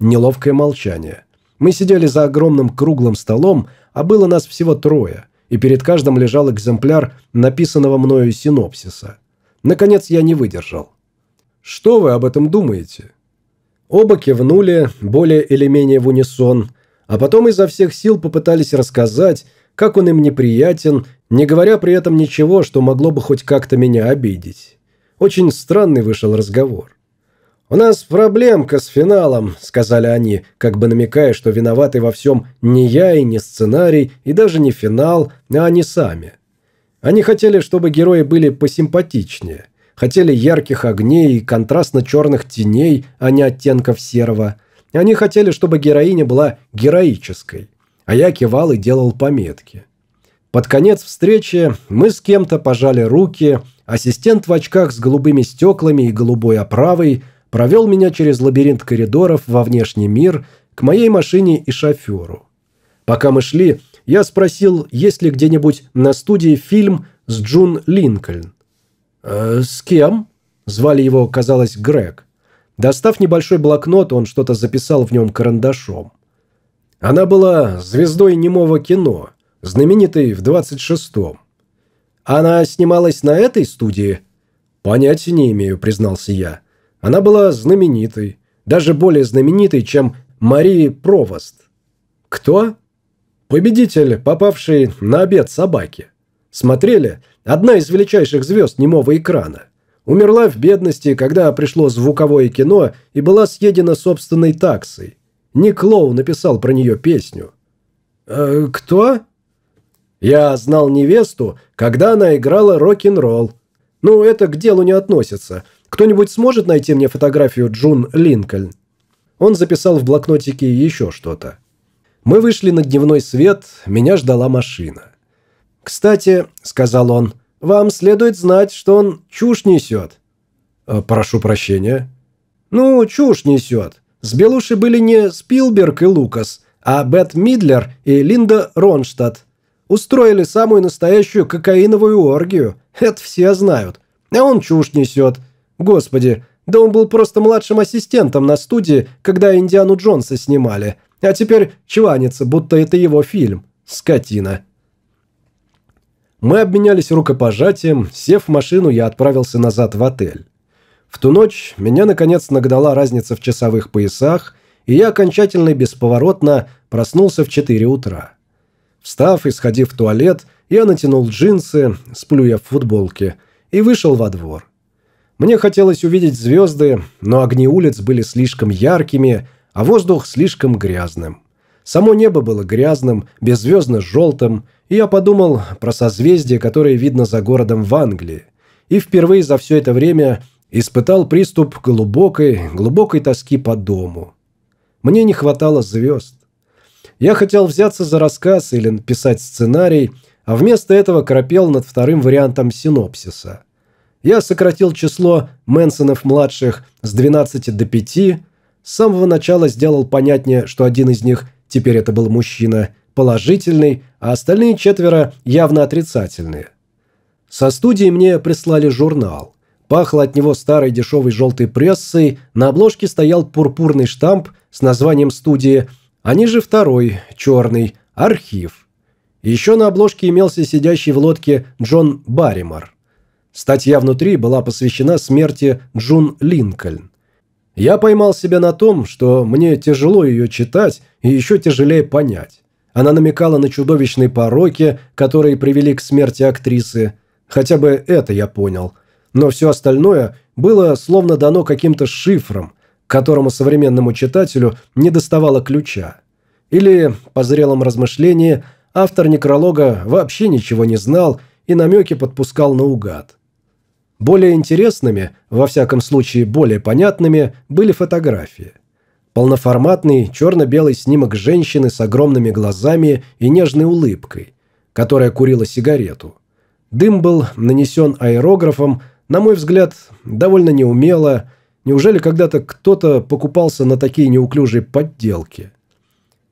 Неловкое молчание. Мы сидели за огромным круглым столом, а было нас всего трое, и перед каждым лежал экземпляр написанного мною синопсиса. Наконец я не выдержал. Что вы об этом думаете?» Оба кивнули, более или менее в унисон, а потом изо всех сил попытались рассказать, как он им неприятен, не говоря при этом ничего, что могло бы хоть как-то меня обидеть. Очень странный вышел разговор. «У нас проблемка с финалом», — сказали они, как бы намекая, что виноваты во всем не я и не сценарий, и даже не финал, а они сами. Они хотели, чтобы герои были посимпатичнее — хотели ярких огней и контрастно-черных теней, а не оттенков серого. Они хотели, чтобы героиня была героической, а я кивал и делал пометки. Под конец встречи мы с кем-то пожали руки, ассистент в очках с голубыми стеклами и голубой оправой провел меня через лабиринт коридоров во внешний мир к моей машине и шоферу. Пока мы шли, я спросил, есть ли где-нибудь на студии фильм с Джун Линкольн. «Э, «С кем?» Звали его, казалось, Грег. Достав небольшой блокнот, он что-то записал в нем карандашом. Она была звездой немого кино, знаменитой в 26-м. Она снималась на этой студии? Понятия не имею, признался я. Она была знаменитой, даже более знаменитой, чем Марии Провост. Кто? Победитель, попавший на обед собаки. Смотрели? Одна из величайших звезд немого экрана. Умерла в бедности, когда пришло звуковое кино и была съедена собственной таксой. Ник Лоу написал про нее песню. «Э, «Кто?» «Я знал невесту, когда она играла рок-н-ролл. Ну, это к делу не относится. Кто-нибудь сможет найти мне фотографию Джун Линкольн?» Он записал в блокнотике еще что-то. Мы вышли на дневной свет, меня ждала машина. «Кстати», — сказал он, — «вам следует знать, что он чушь несет». «Э, «Прошу прощения». «Ну, чушь несет. С Белушей были не Спилберг и Лукас, а Бет Мидлер и Линда Ронштадт. Устроили самую настоящую кокаиновую оргию. Это все знают. А он чушь несет. Господи, да он был просто младшим ассистентом на студии, когда Индиану Джонса снимали. А теперь чванится, будто это его фильм. Скотина. Мы обменялись рукопожатием. Сев в машину, я отправился назад в отель. В ту ночь меня, наконец, нагнала разница в часовых поясах, и я окончательно и бесповоротно проснулся в 4 утра. Встав и сходив в туалет, я натянул джинсы, сплюя в футболке, и вышел во двор. Мне хотелось увидеть звезды, но огни улиц были слишком яркими, а воздух слишком грязным. Само небо было грязным, беззвездно-желтым, и я подумал про созвездие, которое видно за городом в Англии. И впервые за все это время испытал приступ глубокой, глубокой тоски по дому. Мне не хватало звезд. Я хотел взяться за рассказ или написать сценарий, а вместо этого корпел над вторым вариантом синопсиса. Я сократил число Мэнсонов-младших с 12 до 5, с самого начала сделал понятнее, что один из них, теперь это был мужчина, положительный, а остальные четверо явно отрицательные. Со студии мне прислали журнал. Пахло от него старой дешевой желтой прессой, на обложке стоял пурпурный штамп с названием студии – они же второй, черный, архив. Еще на обложке имелся сидящий в лодке Джон Барримор. Статья внутри была посвящена смерти Джун Линкольн. Я поймал себя на том, что мне тяжело ее читать и еще тяжелее понять. Она намекала на чудовищные пороки, которые привели к смерти актрисы. Хотя бы это я понял. Но все остальное было словно дано каким-то шифром, которому современному читателю не доставало ключа. Или, по зрелом размышлении, автор некролога вообще ничего не знал и намеки подпускал наугад. Более интересными, во всяком случае более понятными, были фотографии. Полноформатный черно-белый снимок женщины с огромными глазами и нежной улыбкой, которая курила сигарету. Дым был нанесен аэрографом, на мой взгляд, довольно неумело, Неужели когда-то кто-то покупался на такие неуклюжие подделки?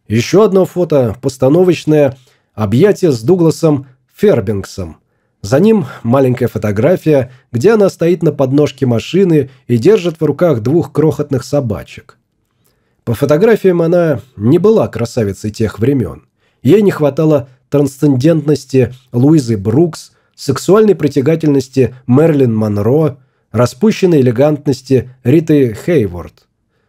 Еще одно фото, постановочное, объятие с Дугласом Фербингсом. За ним маленькая фотография, где она стоит на подножке машины и держит в руках двух крохотных собачек. По фотографиям она не была красавицей тех времен. Ей не хватало трансцендентности Луизы Брукс, сексуальной притягательности Мерлин Монро – распущенной элегантности Риты Хейворд.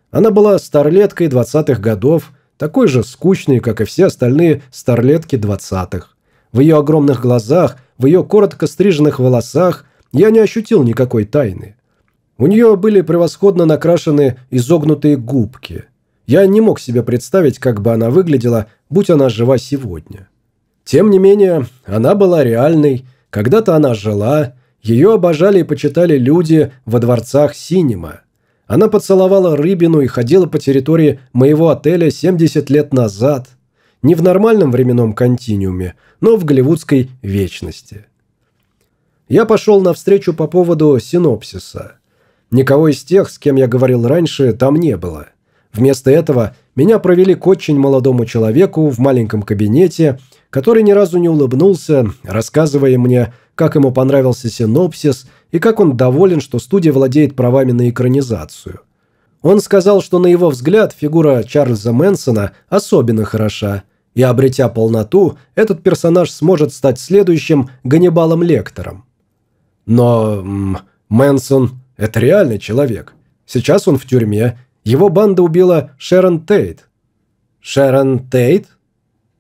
Она была старлеткой 20-х годов, такой же скучной, как и все остальные старлетки 20-х. В ее огромных глазах, в ее коротко стриженных волосах я не ощутил никакой тайны. У нее были превосходно накрашены изогнутые губки. Я не мог себе представить, как бы она выглядела, будь она жива сегодня. Тем не менее, она была реальной, когда-то она жила, ее обожали и почитали люди во дворцах Синема. Она поцеловала рыбину и ходила по территории моего отеля 70 лет назад. Не в нормальном временном континууме, но в голливудской вечности. Я пошел навстречу по поводу синопсиса. Никого из тех, с кем я говорил раньше, там не было. Вместо этого меня провели к очень молодому человеку в маленьком кабинете, который ни разу не улыбнулся, рассказывая мне, как ему понравился синопсис и как он доволен, что студия владеет правами на экранизацию. Он сказал, что на его взгляд фигура Чарльза Мэнсона особенно хороша, и, обретя полноту, этот персонаж сможет стать следующим Ганнибалом Лектором. Но м, Мэнсон – это реальный человек. Сейчас он в тюрьме. Его банда убила Шерон Тейт. Шерон Тейт?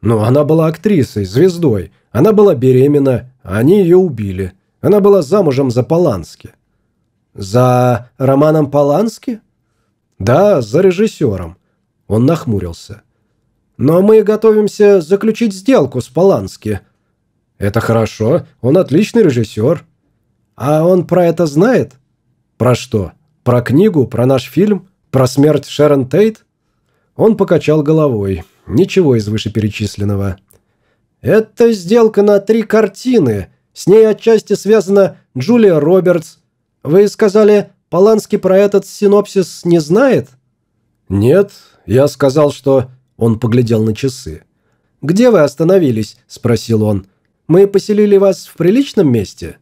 Ну, она была актрисой, звездой. Она была беременна, они ее убили. Она была замужем за Полански. За Романом Полански? Да, за режиссером. Он нахмурился. Но мы готовимся заключить сделку с Полански. Это хорошо, он отличный режиссер. А он про это знает? Про что? Про книгу, про наш фильм, про смерть Шерон Тейт? Он покачал головой. Ничего из вышеперечисленного. «Это сделка на три картины. С ней отчасти связана Джулия Робертс. Вы сказали Поланский про этот синопсис не знает?» «Нет, я сказал, что...» Он поглядел на часы. «Где вы остановились?» – спросил он. «Мы поселили вас в приличном месте?»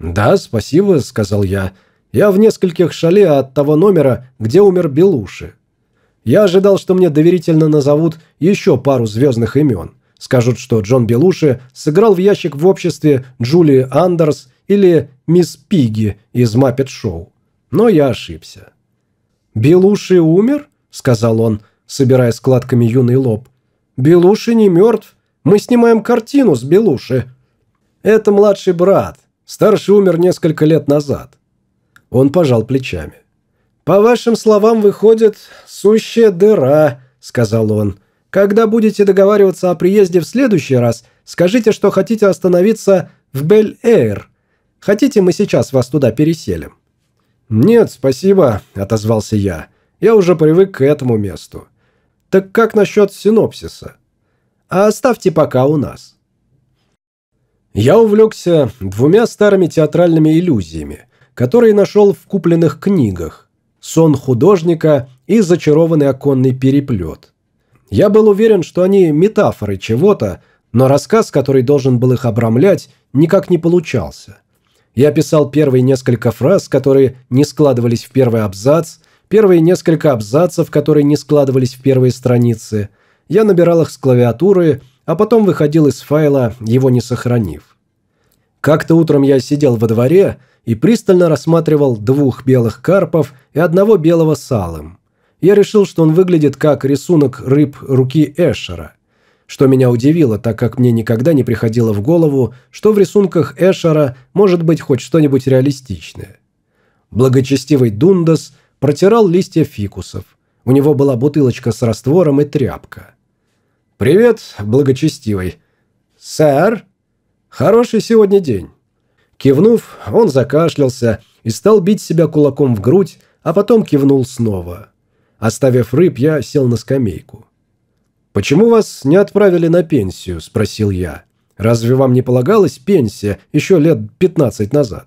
«Да, спасибо», – сказал я. «Я в нескольких шале от того номера, где умер Белуши. Я ожидал, что мне доверительно назовут еще пару звездных имен. Скажут, что Джон Белуши сыграл в ящик в обществе Джулии Андерс или мисс Пиги из Маппет Шоу. Но я ошибся. «Белуши умер?» – сказал он, собирая складками юный лоб. «Белуши не мертв. Мы снимаем картину с Белуши». «Это младший брат. Старший умер несколько лет назад». Он пожал плечами. «По вашим словам, выходит, сущая дыра», – сказал он. «Когда будете договариваться о приезде в следующий раз, скажите, что хотите остановиться в Бель-Эйр. Хотите, мы сейчас вас туда переселим?» «Нет, спасибо», – отозвался я. «Я уже привык к этому месту». «Так как насчет синопсиса?» «А оставьте пока у нас». Я увлекся двумя старыми театральными иллюзиями, которые нашел в купленных книгах сон художника и зачарованный оконный переплет. Я был уверен, что они метафоры чего-то, но рассказ, который должен был их обрамлять, никак не получался. Я писал первые несколько фраз, которые не складывались в первый абзац, первые несколько абзацев, которые не складывались в первые страницы. Я набирал их с клавиатуры, а потом выходил из файла, его не сохранив. Как-то утром я сидел во дворе и пристально рассматривал двух белых карпов и одного белого салым. Я решил, что он выглядит как рисунок рыб руки Эшера. Что меня удивило, так как мне никогда не приходило в голову, что в рисунках Эшера может быть хоть что-нибудь реалистичное. Благочестивый Дундас протирал листья фикусов. У него была бутылочка с раствором и тряпка. «Привет, благочестивый». «Сэр?» «Хороший сегодня день». Кивнув, он закашлялся и стал бить себя кулаком в грудь, а потом кивнул снова. Оставив рыб, я сел на скамейку. «Почему вас не отправили на пенсию?» – спросил я. «Разве вам не полагалась пенсия еще лет пятнадцать назад?»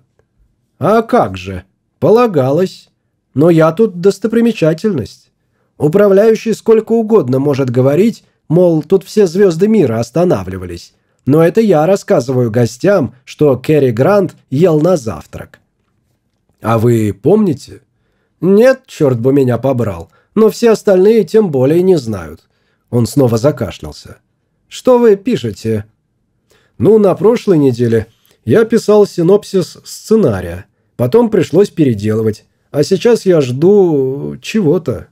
«А как же? Полагалось. Но я тут достопримечательность. Управляющий сколько угодно может говорить, мол, тут все звезды мира останавливались. Но это я рассказываю гостям, что Керри Грант ел на завтрак. А вы помните? Нет, черт бы меня побрал. Но все остальные тем более не знают. Он снова закашлялся. Что вы пишете? Ну, на прошлой неделе я писал синопсис сценария. Потом пришлось переделывать. А сейчас я жду чего-то.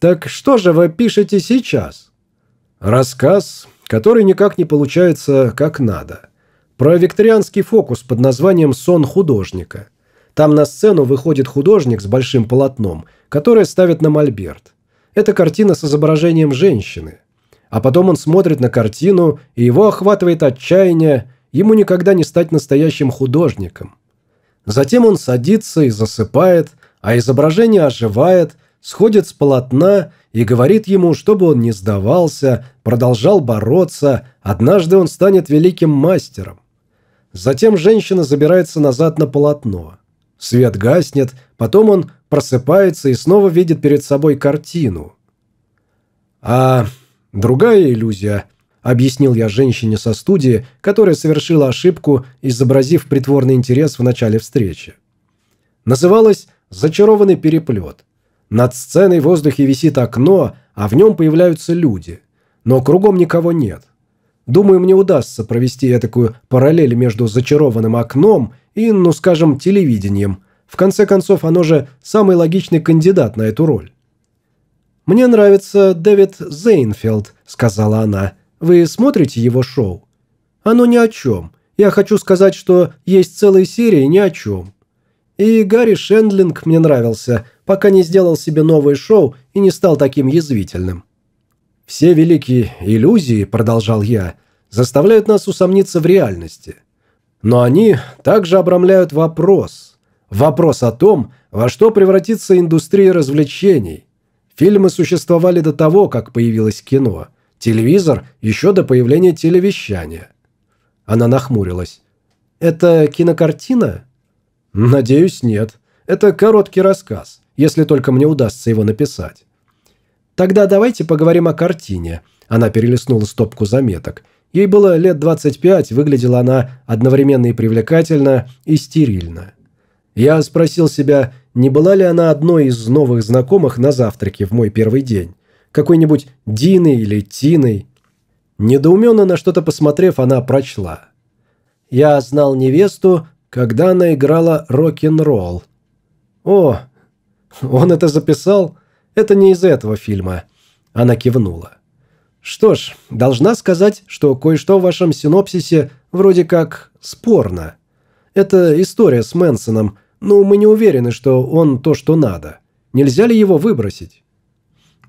Так что же вы пишете сейчас? Рассказ который никак не получается как надо. Про викторианский фокус под названием «Сон художника». Там на сцену выходит художник с большим полотном, которое ставит на мольберт. Это картина с изображением женщины. А потом он смотрит на картину, и его охватывает отчаяние, ему никогда не стать настоящим художником. Затем он садится и засыпает, а изображение оживает, сходит с полотна и говорит ему, чтобы он не сдавался, продолжал бороться, однажды он станет великим мастером. Затем женщина забирается назад на полотно. Свет гаснет, потом он просыпается и снова видит перед собой картину. А другая иллюзия, объяснил я женщине со студии, которая совершила ошибку, изобразив притворный интерес в начале встречи. Называлась «Зачарованный переплет». Над сценой в воздухе висит окно, а в нем появляются люди. Но кругом никого нет. Думаю, мне удастся провести такую параллель между зачарованным окном и, ну скажем, телевидением. В конце концов, оно же самый логичный кандидат на эту роль. «Мне нравится Дэвид Зейнфелд», — сказала она. «Вы смотрите его шоу?» «Оно ни о чем. Я хочу сказать, что есть целые серии ни о чем. И Гарри Шендлинг мне нравился, пока не сделал себе новое шоу и не стал таким язвительным. «Все великие иллюзии», — продолжал я, — «заставляют нас усомниться в реальности. Но они также обрамляют вопрос. Вопрос о том, во что превратится индустрия развлечений. Фильмы существовали до того, как появилось кино. Телевизор еще до появления телевещания». Она нахмурилась. «Это кинокартина?» «Надеюсь, нет. Это короткий рассказ, если только мне удастся его написать. Тогда давайте поговорим о картине. Она перелистнула стопку заметок. Ей было лет 25, выглядела она одновременно и привлекательно, и стерильно. Я спросил себя, не была ли она одной из новых знакомых на завтраке в мой первый день. Какой-нибудь Диной или Тиной. Недоуменно на что-то посмотрев, она прочла. «Я знал невесту, когда она играла рок-н-ролл». «О, он это записал?» Это не из этого фильма». Она кивнула. «Что ж, должна сказать, что кое-что в вашем синопсисе вроде как спорно. Это история с Мэнсоном, но мы не уверены, что он то, что надо. Нельзя ли его выбросить?»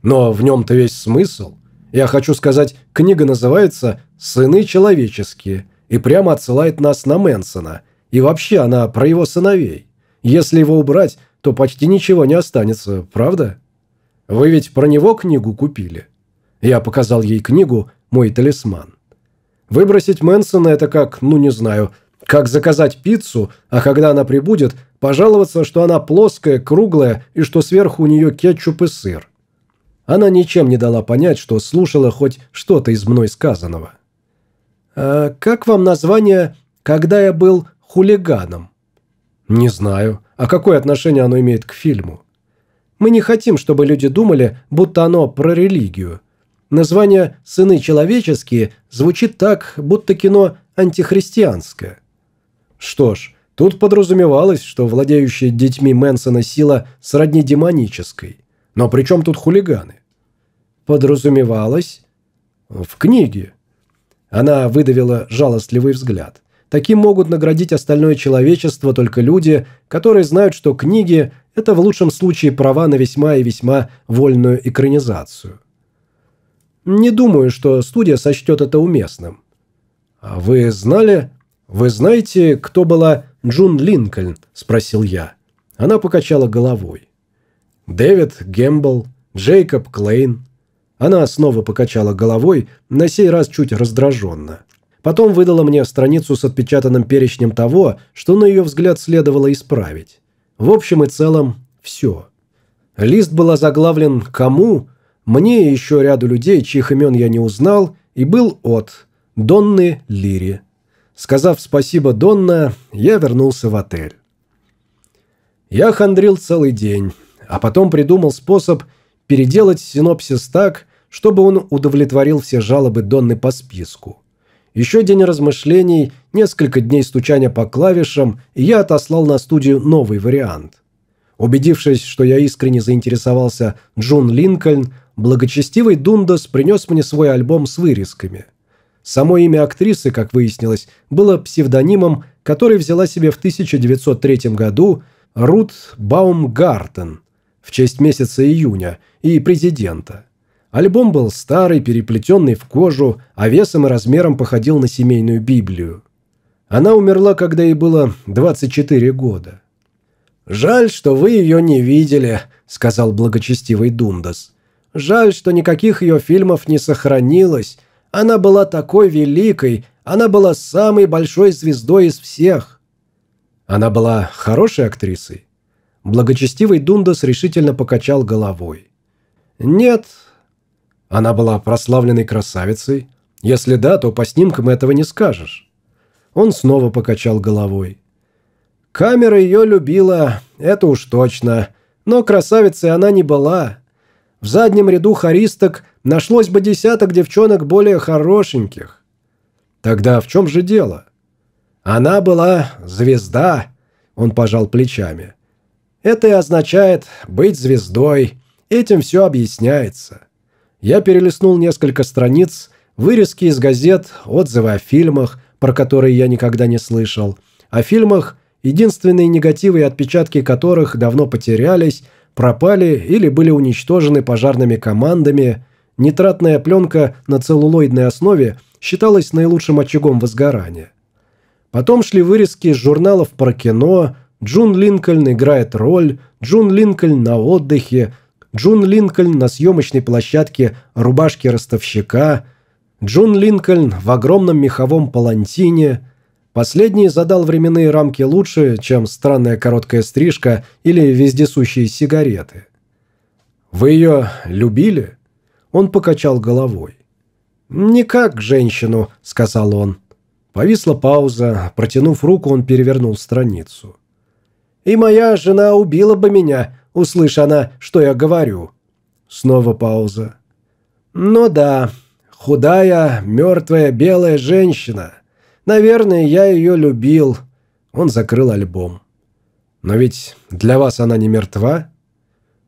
«Но в нем-то весь смысл. Я хочу сказать, книга называется «Сыны человеческие» и прямо отсылает нас на Мэнсона. И вообще она про его сыновей. Если его убрать, то почти ничего не останется, правда?» Вы ведь про него книгу купили?» Я показал ей книгу «Мой талисман». Выбросить Мэнсона – это как, ну не знаю, как заказать пиццу, а когда она прибудет, пожаловаться, что она плоская, круглая и что сверху у нее кетчуп и сыр. Она ничем не дала понять, что слушала хоть что-то из мной сказанного. «А как вам название «Когда я был хулиганом»?» «Не знаю. А какое отношение оно имеет к фильму?» Мы не хотим, чтобы люди думали, будто оно про религию. Название «Сыны человеческие» звучит так, будто кино антихристианское. Что ж, тут подразумевалось, что владеющая детьми Мэнсона сила сродни демонической. Но при чем тут хулиганы? Подразумевалось? В книге. Она выдавила жалостливый взгляд. Таким могут наградить остальное человечество только люди, которые знают, что книги это в лучшем случае права на весьма и весьма вольную экранизацию. Не думаю, что студия сочтет это уместным. А вы знали... Вы знаете, кто была Джун Линкольн? Спросил я. Она покачала головой. Дэвид Гэмбл, Джейкоб Клейн. Она снова покачала головой, на сей раз чуть раздраженно. Потом выдала мне страницу с отпечатанным перечнем того, что на ее взгляд следовало исправить. В общем и целом, все. Лист был озаглавлен «Кому?», мне и еще ряду людей, чьих имен я не узнал, и был от Донны Лири. Сказав спасибо Донна, я вернулся в отель. Я хандрил целый день, а потом придумал способ переделать синопсис так, чтобы он удовлетворил все жалобы Донны по списку. Еще день размышлений, несколько дней стучания по клавишам, и я отослал на студию новый вариант. Убедившись, что я искренне заинтересовался Джун Линкольн, благочестивый Дундас принес мне свой альбом с вырезками. Само имя актрисы, как выяснилось, было псевдонимом, который взяла себе в 1903 году Рут Баумгартен в честь месяца июня и президента. Альбом был старый, переплетенный в кожу, а весом и размером походил на семейную Библию. Она умерла, когда ей было 24 года. «Жаль, что вы ее не видели», — сказал благочестивый Дундас. «Жаль, что никаких ее фильмов не сохранилось. Она была такой великой, она была самой большой звездой из всех». Она была хорошей актрисой? Благочестивый Дундас решительно покачал головой. «Нет, она была прославленной красавицей? Если да, то по снимкам этого не скажешь. Он снова покачал головой. Камера ее любила, это уж точно. Но красавицей она не была. В заднем ряду харисток нашлось бы десяток девчонок более хорошеньких. Тогда в чем же дело? Она была звезда, он пожал плечами. Это и означает быть звездой. Этим все объясняется. Я перелистнул несколько страниц, вырезки из газет, отзывы о фильмах, про которые я никогда не слышал, о фильмах, единственные негативы и отпечатки которых давно потерялись, пропали или были уничтожены пожарными командами. Нитратная пленка на целлулоидной основе считалась наилучшим очагом возгорания. Потом шли вырезки из журналов про кино, Джун Линкольн играет роль, Джун Линкольн на отдыхе, Джун Линкольн на съемочной площадке рубашки ростовщика, Джун Линкольн в огромном меховом палантине, Последний задал временные рамки лучше, чем странная короткая стрижка или вездесущие сигареты. «Вы ее любили?» Он покачал головой. «Не как женщину», — сказал он. Повисла пауза. Протянув руку, он перевернул страницу. «И моя жена убила бы меня, услыша она, что я говорю». Снова пауза. «Ну да, худая, мертвая, белая женщина. Наверное, я ее любил». Он закрыл альбом. «Но ведь для вас она не мертва?»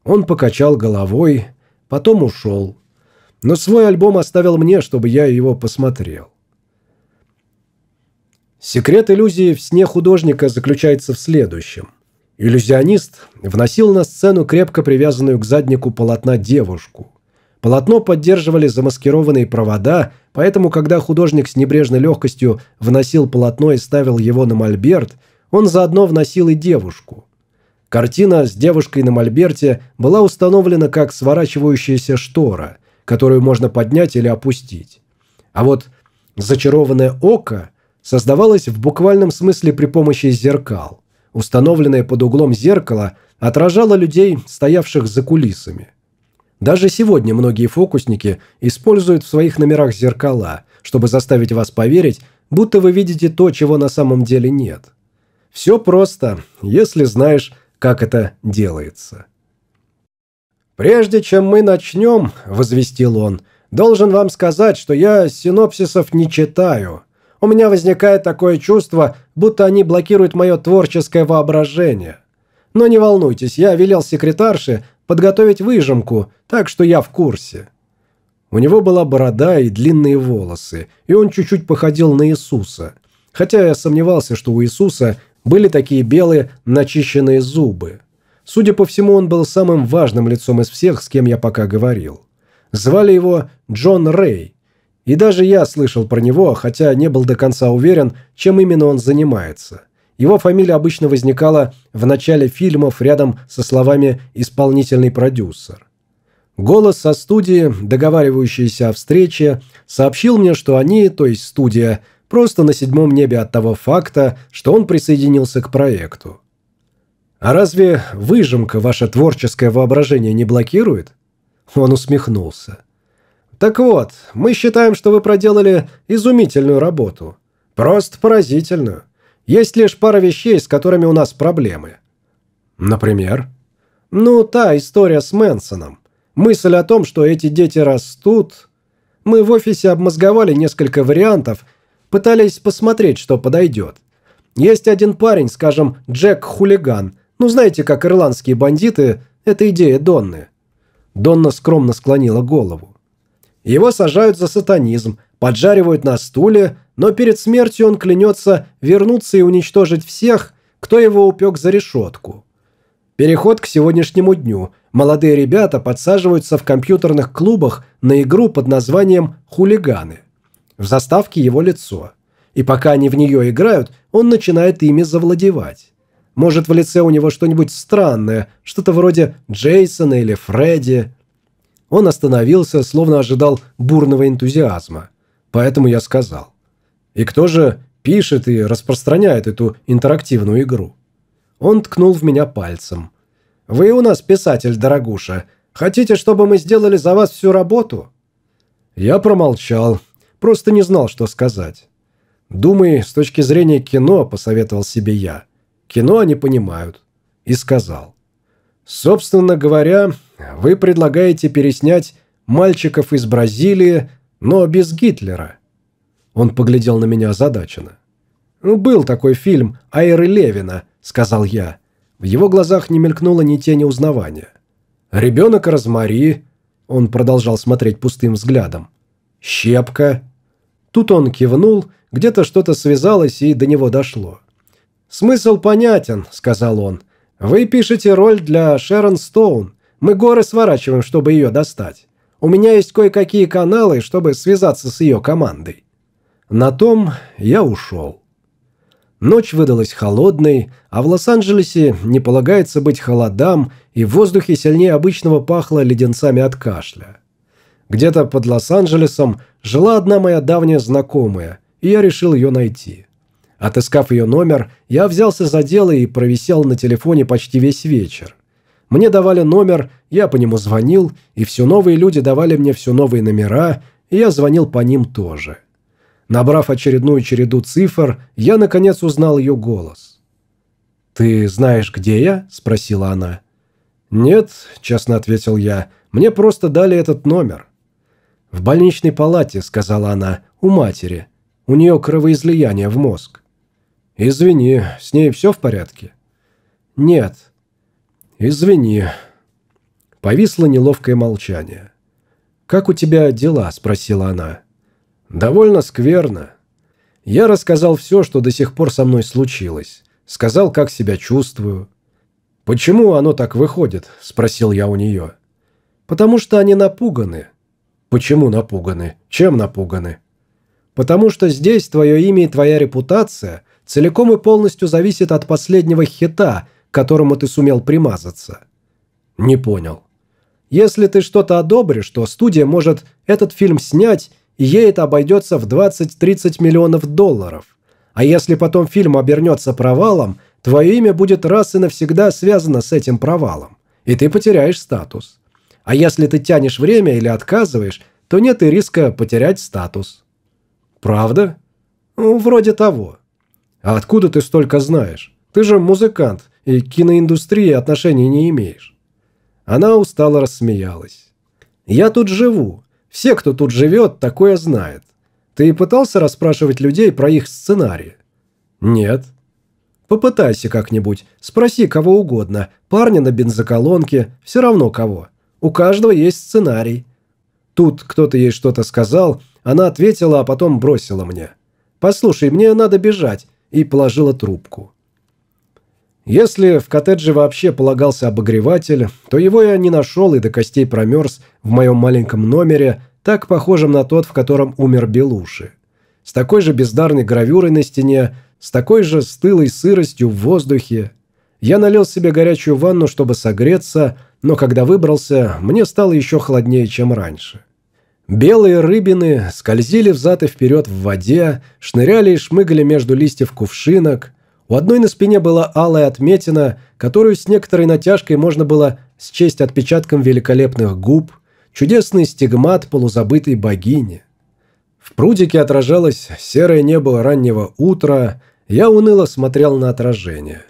Он покачал головой, потом ушел. Но свой альбом оставил мне, чтобы я его посмотрел. Секрет иллюзии в сне художника заключается в следующем. Иллюзионист вносил на сцену крепко привязанную к заднику полотна девушку. Полотно поддерживали замаскированные провода, поэтому, когда художник с небрежной легкостью вносил полотно и ставил его на мольберт, он заодно вносил и девушку. Картина с девушкой на мольберте была установлена как сворачивающаяся штора, которую можно поднять или опустить. А вот зачарованное око создавалось в буквальном смысле при помощи зеркал. Установленное под углом зеркало отражало людей, стоявших за кулисами. Даже сегодня многие фокусники используют в своих номерах зеркала, чтобы заставить вас поверить, будто вы видите то, чего на самом деле нет. Все просто, если знаешь, как это делается. «Прежде чем мы начнем», – возвестил он, – «должен вам сказать, что я синопсисов не читаю. У меня возникает такое чувство, будто они блокируют мое творческое воображение. Но не волнуйтесь, я велел секретарше подготовить выжимку, так что я в курсе». У него была борода и длинные волосы, и он чуть-чуть походил на Иисуса. Хотя я сомневался, что у Иисуса были такие белые начищенные зубы. Судя по всему, он был самым важным лицом из всех, с кем я пока говорил. Звали его Джон Рэй, и даже я слышал про него, хотя не был до конца уверен, чем именно он занимается. Его фамилия обычно возникала в начале фильмов рядом со словами «исполнительный продюсер». Голос со студии, договаривающийся о встрече, сообщил мне, что они, то есть студия, просто на седьмом небе от того факта, что он присоединился к проекту. «А разве выжимка ваше творческое воображение не блокирует?» Он усмехнулся. Так вот, мы считаем, что вы проделали изумительную работу. Просто поразительную. Есть лишь пара вещей, с которыми у нас проблемы. Например? Ну, та история с Мэнсоном. Мысль о том, что эти дети растут... Мы в офисе обмозговали несколько вариантов, пытались посмотреть, что подойдет. Есть один парень, скажем, Джек Хулиган. Ну, знаете, как ирландские бандиты, это идея Донны. Донна скромно склонила голову. Его сажают за сатанизм, поджаривают на стуле, но перед смертью он клянется вернуться и уничтожить всех, кто его упек за решетку. Переход к сегодняшнему дню. Молодые ребята подсаживаются в компьютерных клубах на игру под названием «Хулиганы». В заставке его лицо. И пока они в нее играют, он начинает ими завладевать. Может, в лице у него что-нибудь странное, что-то вроде Джейсона или Фредди. Он остановился, словно ожидал бурного энтузиазма. Поэтому я сказал. «И кто же пишет и распространяет эту интерактивную игру?» Он ткнул в меня пальцем. «Вы у нас писатель, дорогуша. Хотите, чтобы мы сделали за вас всю работу?» Я промолчал, просто не знал, что сказать. «Думай, с точки зрения кино», – посоветовал себе я. «Кино они понимают». И сказал. «Собственно говоря, вы предлагаете переснять «Мальчиков из Бразилии», но без Гитлера». Он поглядел на меня озадаченно. «Ну, «Был такой фильм Айры Левина», — сказал я. В его глазах не мелькнуло ни тени узнавания. «Ребенок Розмари», — он продолжал смотреть пустым взглядом. «Щепка». Тут он кивнул, где-то что-то связалось и до него дошло. «Смысл понятен», — сказал он. «Вы пишете роль для Шерон Стоун. Мы горы сворачиваем, чтобы ее достать. У меня есть кое-какие каналы, чтобы связаться с ее командой». На том я ушел. Ночь выдалась холодной, а в Лос-Анджелесе не полагается быть холодам, и в воздухе сильнее обычного пахло леденцами от кашля. Где-то под Лос-Анджелесом жила одна моя давняя знакомая, и я решил ее найти. Отыскав ее номер, я взялся за дело и провисел на телефоне почти весь вечер. Мне давали номер, я по нему звонил, и все новые люди давали мне все новые номера, и я звонил по ним тоже. Набрав очередную череду цифр, я, наконец, узнал ее голос. «Ты знаешь, где я?» – спросила она. «Нет», – честно ответил я, – «мне просто дали этот номер». «В больничной палате», – сказала она, – «у матери. У нее кровоизлияние в мозг». «Извини, с ней все в порядке?» «Нет». «Извини». Повисло неловкое молчание. «Как у тебя дела?» – спросила она. «Довольно скверно. Я рассказал все, что до сих пор со мной случилось. Сказал, как себя чувствую. «Почему оно так выходит?» – спросил я у нее. «Потому что они напуганы». «Почему напуганы? Чем напуганы?» «Потому что здесь твое имя и твоя репутация целиком и полностью зависит от последнего хита, к которому ты сумел примазаться». «Не понял». «Если ты что-то одобришь, то студия может этот фильм снять, и ей это обойдется в 20-30 миллионов долларов. А если потом фильм обернется провалом – Твое имя будет раз и навсегда связано с этим провалом, и ты потеряешь статус. А если ты тянешь время или отказываешь, то нет и риска потерять статус. Правда? Ну, вроде того. А откуда ты столько знаешь? Ты же музыкант, и к киноиндустрии отношений не имеешь. Она устало рассмеялась. Я тут живу. Все, кто тут живет, такое знает. Ты пытался расспрашивать людей про их сценарии? Нет. Попытайся как-нибудь. Спроси кого угодно. Парня на бензоколонке. Все равно кого. У каждого есть сценарий. Тут кто-то ей что-то сказал. Она ответила, а потом бросила мне. «Послушай, мне надо бежать». И положила трубку. Если в коттедже вообще полагался обогреватель, то его я не нашел и до костей промерз в моем маленьком номере, так похожем на тот, в котором умер Белуши. С такой же бездарной гравюрой на стене, с такой же стылой сыростью в воздухе. Я налил себе горячую ванну, чтобы согреться, но когда выбрался, мне стало еще холоднее, чем раньше. Белые рыбины скользили взад и вперед в воде, шныряли и шмыгали между листьев кувшинок. У одной на спине была алая отметина, которую с некоторой натяжкой можно было счесть отпечатком великолепных губ, чудесный стигмат полузабытой богини. В прудике отражалось серое небо раннего утра, я уныло смотрел на отражение.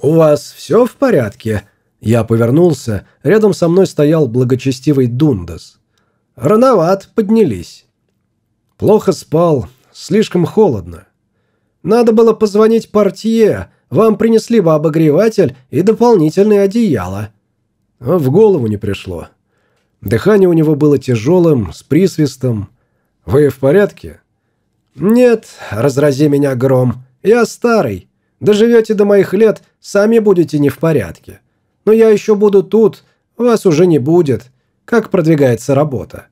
«У вас все в порядке?» Я повернулся, рядом со мной стоял благочестивый Дундас. «Рановат, поднялись». «Плохо спал, слишком холодно. Надо было позвонить портье, вам принесли бы обогреватель и дополнительное одеяло». В голову не пришло. Дыхание у него было тяжелым, с присвистом. «Вы в порядке?» «Нет, разрази меня гром, я старый. Доживете до моих лет, сами будете не в порядке. Но я еще буду тут, вас уже не будет. Как продвигается работа?»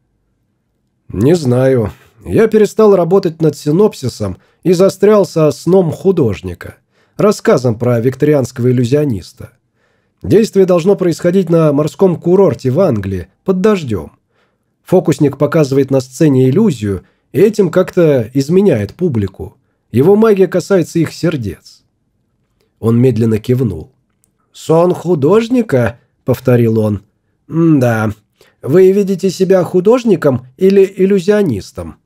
«Не знаю. Я перестал работать над синопсисом и застрял со сном художника, рассказом про викторианского иллюзиониста. Действие должно происходить на морском курорте в Англии, под дождем. Фокусник показывает на сцене иллюзию – и этим как-то изменяет публику. Его магия касается их сердец. Он медленно кивнул. «Сон художника?» — повторил он. «Да. Вы видите себя художником или иллюзионистом?»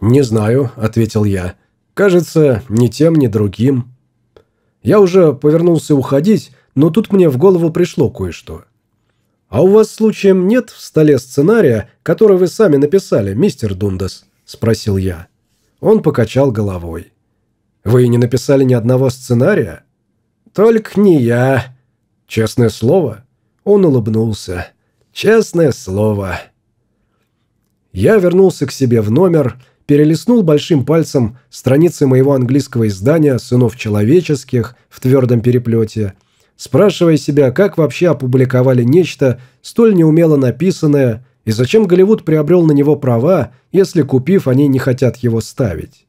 «Не знаю», — ответил я. «Кажется, ни тем, ни другим». Я уже повернулся уходить, но тут мне в голову пришло кое-что. «А у вас случаем нет в столе сценария, который вы сами написали, мистер Дундас?» – спросил я. Он покачал головой. «Вы не написали ни одного сценария?» «Только не я». «Честное слово?» Он улыбнулся. «Честное слово». Я вернулся к себе в номер, перелистнул большим пальцем страницы моего английского издания «Сынов человеческих» в твердом переплете, спрашивая себя, как вообще опубликовали нечто столь неумело написанное и зачем Голливуд приобрел на него права, если, купив, они не хотят его ставить?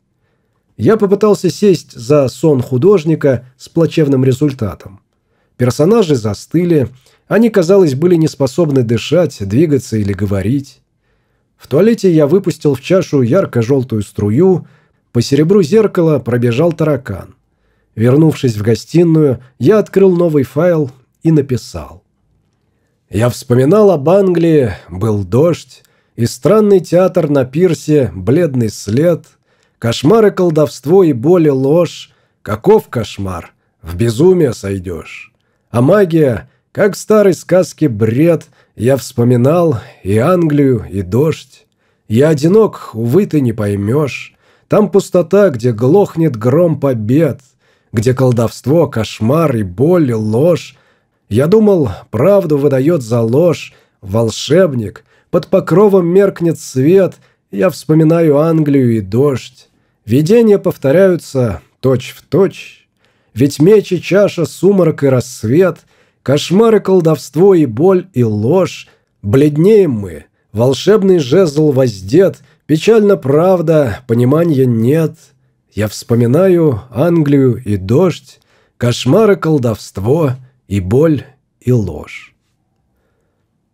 Я попытался сесть за сон художника с плачевным результатом. Персонажи застыли, они, казалось, были не способны дышать, двигаться или говорить. В туалете я выпустил в чашу ярко-желтую струю, По серебру зеркала пробежал таракан. Вернувшись в гостиную, я открыл новый файл и написал. Я вспоминал об Англии, был дождь, и странный театр на пирсе, бледный след, кошмары, колдовство и боль и ложь. Каков кошмар? В безумие сойдешь. А магия, как старой сказке бред, я вспоминал и Англию, и дождь. Я одинок, увы, ты не поймешь. Там пустота, где глохнет гром побед, где колдовство, кошмар и боль, и ложь, я думал, правду выдает за ложь. Волшебник. Под покровом меркнет свет. Я вспоминаю Англию и дождь. Видения повторяются точь в точь. Ведь меч и чаша, сумрак и рассвет, Кошмары, колдовство и боль и ложь. Бледнеем мы, волшебный жезл воздет, Печально правда, понимания нет. Я вспоминаю Англию и дождь, Кошмары, колдовство и боль, и ложь.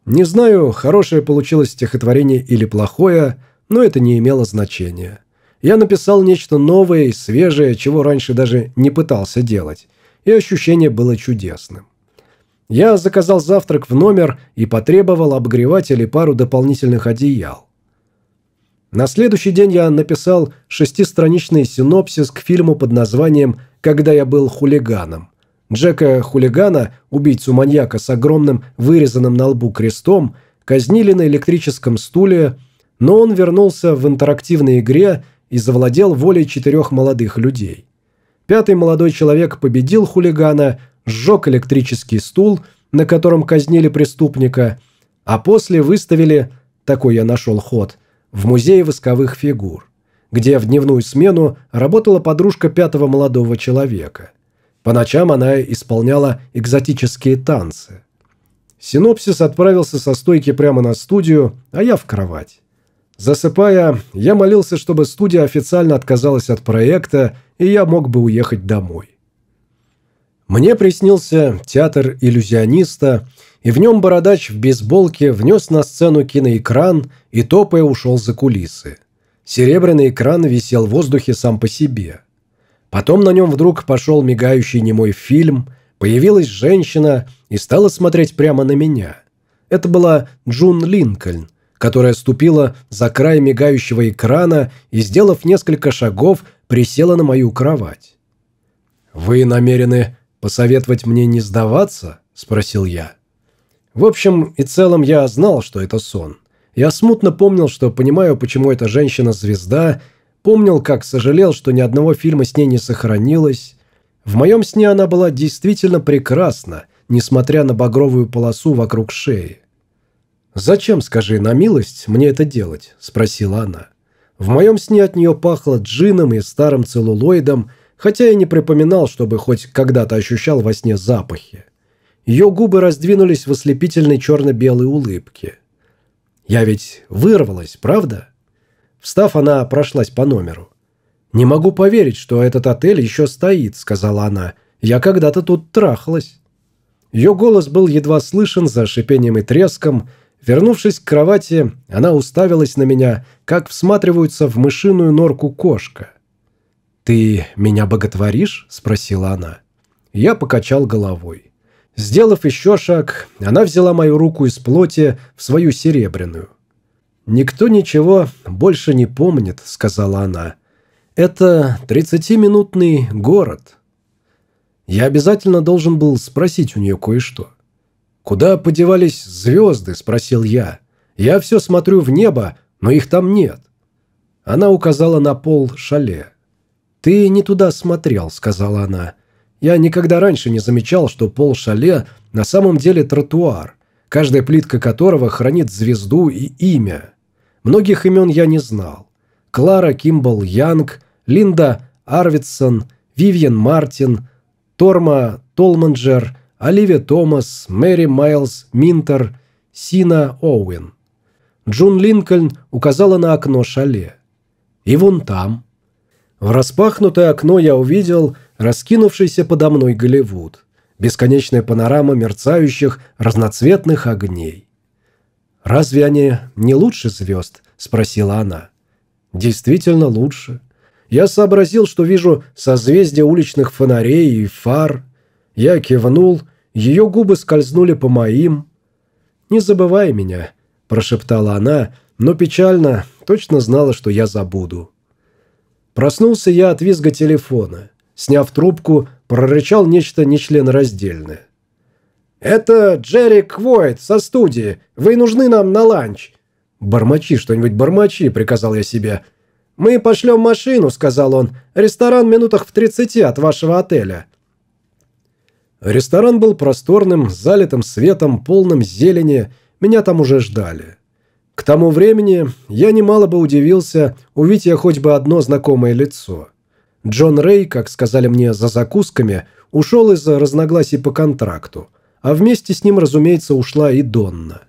Не знаю, хорошее получилось стихотворение или плохое, но это не имело значения. Я написал нечто новое и свежее, чего раньше даже не пытался делать, и ощущение было чудесным. Я заказал завтрак в номер и потребовал обогреватель и пару дополнительных одеял. На следующий день я написал шестистраничный синопсис к фильму под названием «Когда я был хулиганом», Джека-хулигана, убийцу-маньяка с огромным вырезанным на лбу крестом, казнили на электрическом стуле, но он вернулся в интерактивной игре и завладел волей четырех молодых людей. Пятый молодой человек победил хулигана, сжег электрический стул, на котором казнили преступника, а после выставили, такой я нашел ход, в музее восковых фигур, где в дневную смену работала подружка пятого молодого человека – по ночам она исполняла экзотические танцы. Синопсис отправился со стойки прямо на студию, а я в кровать. Засыпая, я молился, чтобы студия официально отказалась от проекта, и я мог бы уехать домой. Мне приснился театр иллюзиониста, и в нем бородач в бейсболке внес на сцену киноэкран и топая ушел за кулисы. Серебряный экран висел в воздухе сам по себе. Потом на нем вдруг пошел мигающий немой фильм, появилась женщина и стала смотреть прямо на меня. Это была Джун Линкольн, которая ступила за край мигающего экрана и, сделав несколько шагов, присела на мою кровать. «Вы намерены посоветовать мне не сдаваться?» – спросил я. В общем и целом я знал, что это сон. Я смутно помнил, что понимаю, почему эта женщина-звезда – Помнил, как сожалел, что ни одного фильма с ней не сохранилось. В моем сне она была действительно прекрасна, несмотря на багровую полосу вокруг шеи. «Зачем, скажи, на милость, мне это делать?» – спросила она. В моем сне от нее пахло джином и старым целлулоидом, хотя я не припоминал, чтобы хоть когда-то ощущал во сне запахи. Ее губы раздвинулись в ослепительной черно-белой улыбке. «Я ведь вырвалась, правда?» Встав, она прошлась по номеру. «Не могу поверить, что этот отель еще стоит», — сказала она. «Я когда-то тут трахалась». Ее голос был едва слышен за шипением и треском. Вернувшись к кровати, она уставилась на меня, как всматриваются в мышиную норку кошка. «Ты меня боготворишь?» – спросила она. Я покачал головой. Сделав еще шаг, она взяла мою руку из плоти в свою серебряную. «Никто ничего больше не помнит», — сказала она. «Это тридцатиминутный город». Я обязательно должен был спросить у нее кое-что. «Куда подевались звезды?» – спросил я. «Я все смотрю в небо, но их там нет». Она указала на пол шале. «Ты не туда смотрел», – сказала она. «Я никогда раньше не замечал, что пол шале на самом деле тротуар, каждая плитка которого хранит звезду и имя. Многих имен я не знал. Клара Кимбл Янг, Линда Арвидсон, Вивьен Мартин, Торма Толманджер, Оливия Томас, Мэри Майлз Минтер, Сина Оуэн. Джун Линкольн указала на окно шале. И вон там. В распахнутое окно я увидел раскинувшийся подо мной Голливуд. Бесконечная панорама мерцающих разноцветных огней. «Разве они не лучше звезд?» – спросила она. «Действительно лучше. Я сообразил, что вижу созвездие уличных фонарей и фар. Я кивнул, ее губы скользнули по моим. «Не забывай меня», – прошептала она, но печально, точно знала, что я забуду. Проснулся я от визга телефона. Сняв трубку, прорычал нечто нечленораздельное. «Это Джерри Квойт со студии. Вы нужны нам на ланч». «Бормочи что-нибудь, бормочи», — приказал я себе. «Мы пошлем машину», — сказал он. «Ресторан минутах в тридцати от вашего отеля». Ресторан был просторным, залитым светом, полным зелени. Меня там уже ждали. К тому времени я немало бы удивился, увидеть я хоть бы одно знакомое лицо. Джон Рэй, как сказали мне за закусками, ушел из-за разногласий по контракту, а вместе с ним, разумеется, ушла и Донна.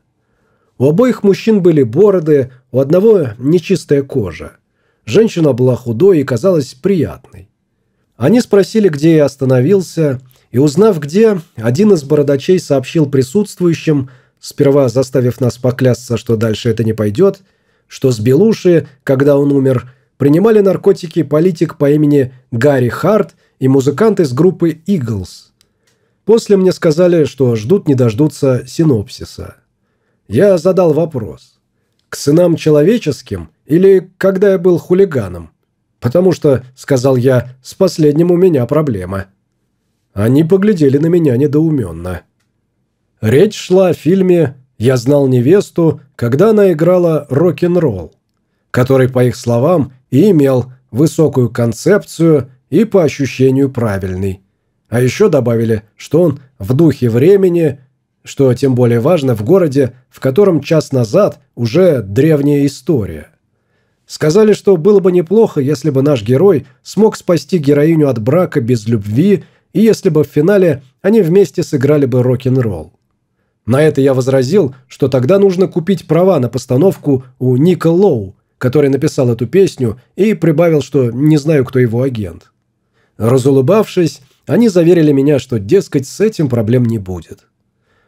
У обоих мужчин были бороды, у одного нечистая кожа. Женщина была худой и казалась приятной. Они спросили, где я остановился, и, узнав где, один из бородачей сообщил присутствующим, сперва заставив нас поклясться, что дальше это не пойдет, что с Белуши, когда он умер, принимали наркотики политик по имени Гарри Харт и музыкант из группы «Иглс». После мне сказали, что ждут не дождутся синопсиса. Я задал вопрос. К сынам человеческим или когда я был хулиганом? Потому что, сказал я, с последним у меня проблема. Они поглядели на меня недоуменно. Речь шла о фильме «Я знал невесту», когда она играла рок-н-ролл, который, по их словам, и имел высокую концепцию и по ощущению правильный. А еще добавили, что он в духе времени что тем более важно в городе, в котором час назад уже древняя история. Сказали, что было бы неплохо, если бы наш герой смог спасти героиню от брака без любви, и если бы в финале они вместе сыграли бы рок-н-ролл. На это я возразил, что тогда нужно купить права на постановку у Ника Лоу, который написал эту песню, и прибавил, что не знаю, кто его агент. Разулыбавшись, они заверили меня, что, дескать, с этим проблем не будет.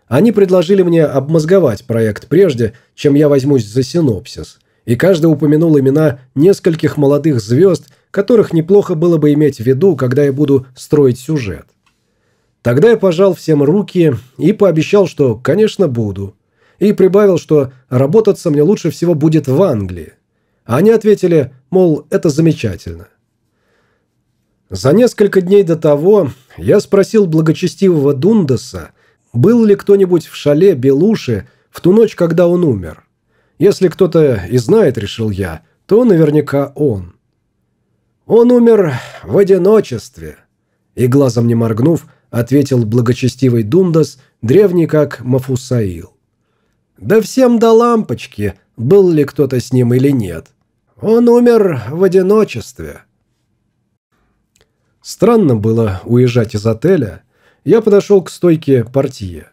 Они предложили мне обмозговать проект прежде, чем я возьмусь за синопсис, и каждый упомянул имена нескольких молодых звезд, которых неплохо было бы иметь в виду, когда я буду строить сюжет. Тогда я пожал всем руки и пообещал, что, конечно, буду. И прибавил, что работаться мне лучше всего будет в Англии. А они ответили, мол, это замечательно. За несколько дней до того я спросил благочестивого Дундаса, был ли кто-нибудь в шале Белуши в ту ночь, когда он умер? Если кто-то и знает, решил я, то наверняка он. Он умер в одиночестве. И глазом не моргнув, ответил благочестивый Дундас, древний как Мафусаил. Да всем до лампочки, был ли кто-то с ним или нет. Он умер в одиночестве. Странно было уезжать из отеля, я подошел к стойке портье.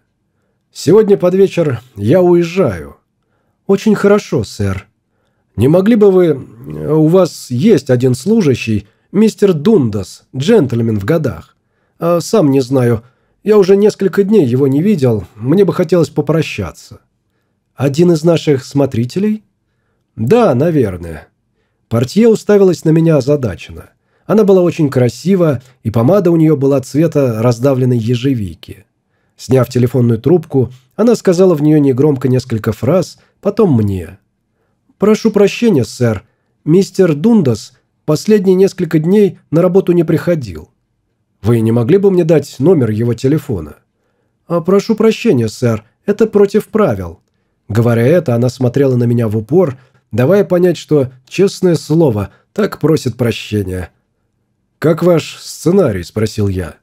«Сегодня под вечер я уезжаю». «Очень хорошо, сэр. Не могли бы вы... У вас есть один служащий, мистер Дундас, джентльмен в годах. А сам не знаю. Я уже несколько дней его не видел. Мне бы хотелось попрощаться». «Один из наших смотрителей?» «Да, наверное». Портье уставилась на меня озадаченно. Она была очень красива, и помада у нее была цвета раздавленной ежевики. Сняв телефонную трубку, она сказала в нее негромко несколько фраз, потом мне. «Прошу прощения, сэр. Мистер Дундас последние несколько дней на работу не приходил. Вы не могли бы мне дать номер его телефона?» «А «Прошу прощения, сэр. Это против правил». Говоря это, она смотрела на меня в упор, давая понять, что, честное слово, так просит прощения. «Как ваш сценарий?» – спросил я.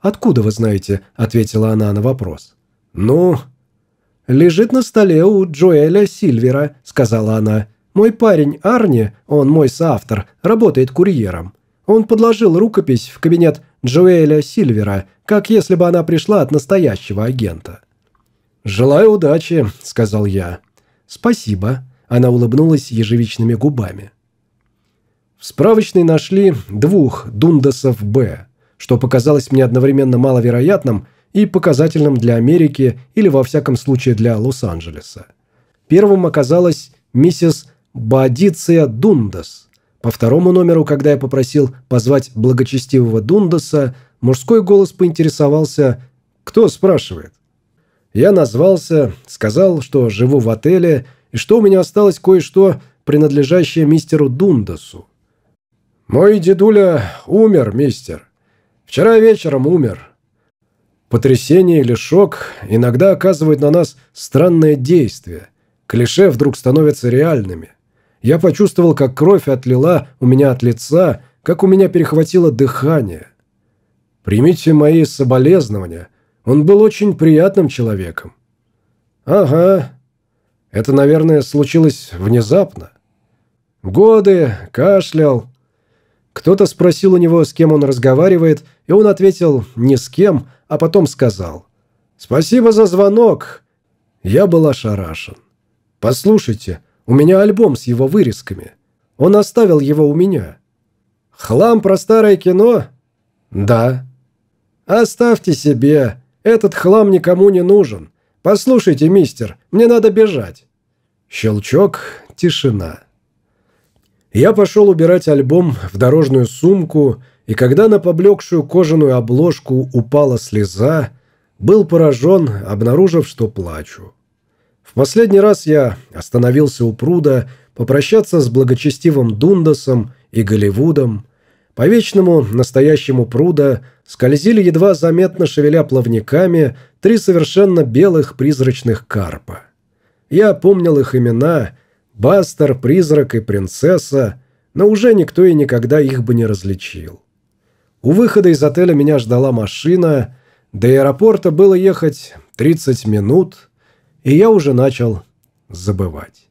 «Откуда вы знаете?» – ответила она на вопрос. «Ну...» «Лежит на столе у Джоэля Сильвера», – сказала она. «Мой парень Арни, он мой соавтор, работает курьером. Он подложил рукопись в кабинет Джоэля Сильвера, как если бы она пришла от настоящего агента». «Желаю удачи», – сказал я. «Спасибо», – она улыбнулась ежевичными губами. В справочной нашли двух Дундасов Б, что показалось мне одновременно маловероятным и показательным для Америки или, во всяком случае, для Лос-Анджелеса. Первым оказалась миссис Баадиция Дундас, По второму номеру, когда я попросил позвать благочестивого Дундаса, мужской голос поинтересовался «Кто спрашивает?». Я назвался, сказал, что живу в отеле и что у меня осталось кое-что, принадлежащее мистеру Дундасу. «Мой дедуля умер, мистер. Вчера вечером умер. Потрясение или шок иногда оказывают на нас странное действие. Клише вдруг становятся реальными. Я почувствовал, как кровь отлила у меня от лица, как у меня перехватило дыхание. Примите мои соболезнования. Он был очень приятным человеком. Ага. Это, наверное, случилось внезапно. Годы, кашлял. Кто-то спросил у него, с кем он разговаривает, и он ответил «не с кем», а потом сказал «Спасибо за звонок». Я был ошарашен. «Послушайте, у меня альбом с его вырезками. Он оставил его у меня». «Хлам про старое кино?» «Да». «Оставьте себе. Этот хлам никому не нужен. Послушайте, мистер, мне надо бежать». Щелчок, тишина. Я пошел убирать альбом в дорожную сумку, и когда на поблекшую кожаную обложку упала слеза, был поражен, обнаружив, что плачу. В последний раз я остановился у пруда попрощаться с благочестивым Дундасом и Голливудом. По вечному настоящему пруда скользили едва заметно шевеля плавниками три совершенно белых призрачных карпа. Я помнил их имена – Бастер, Призрак и Принцесса, но уже никто и никогда их бы не различил. У выхода из отеля меня ждала машина, до аэропорта было ехать 30 минут, и я уже начал забывать.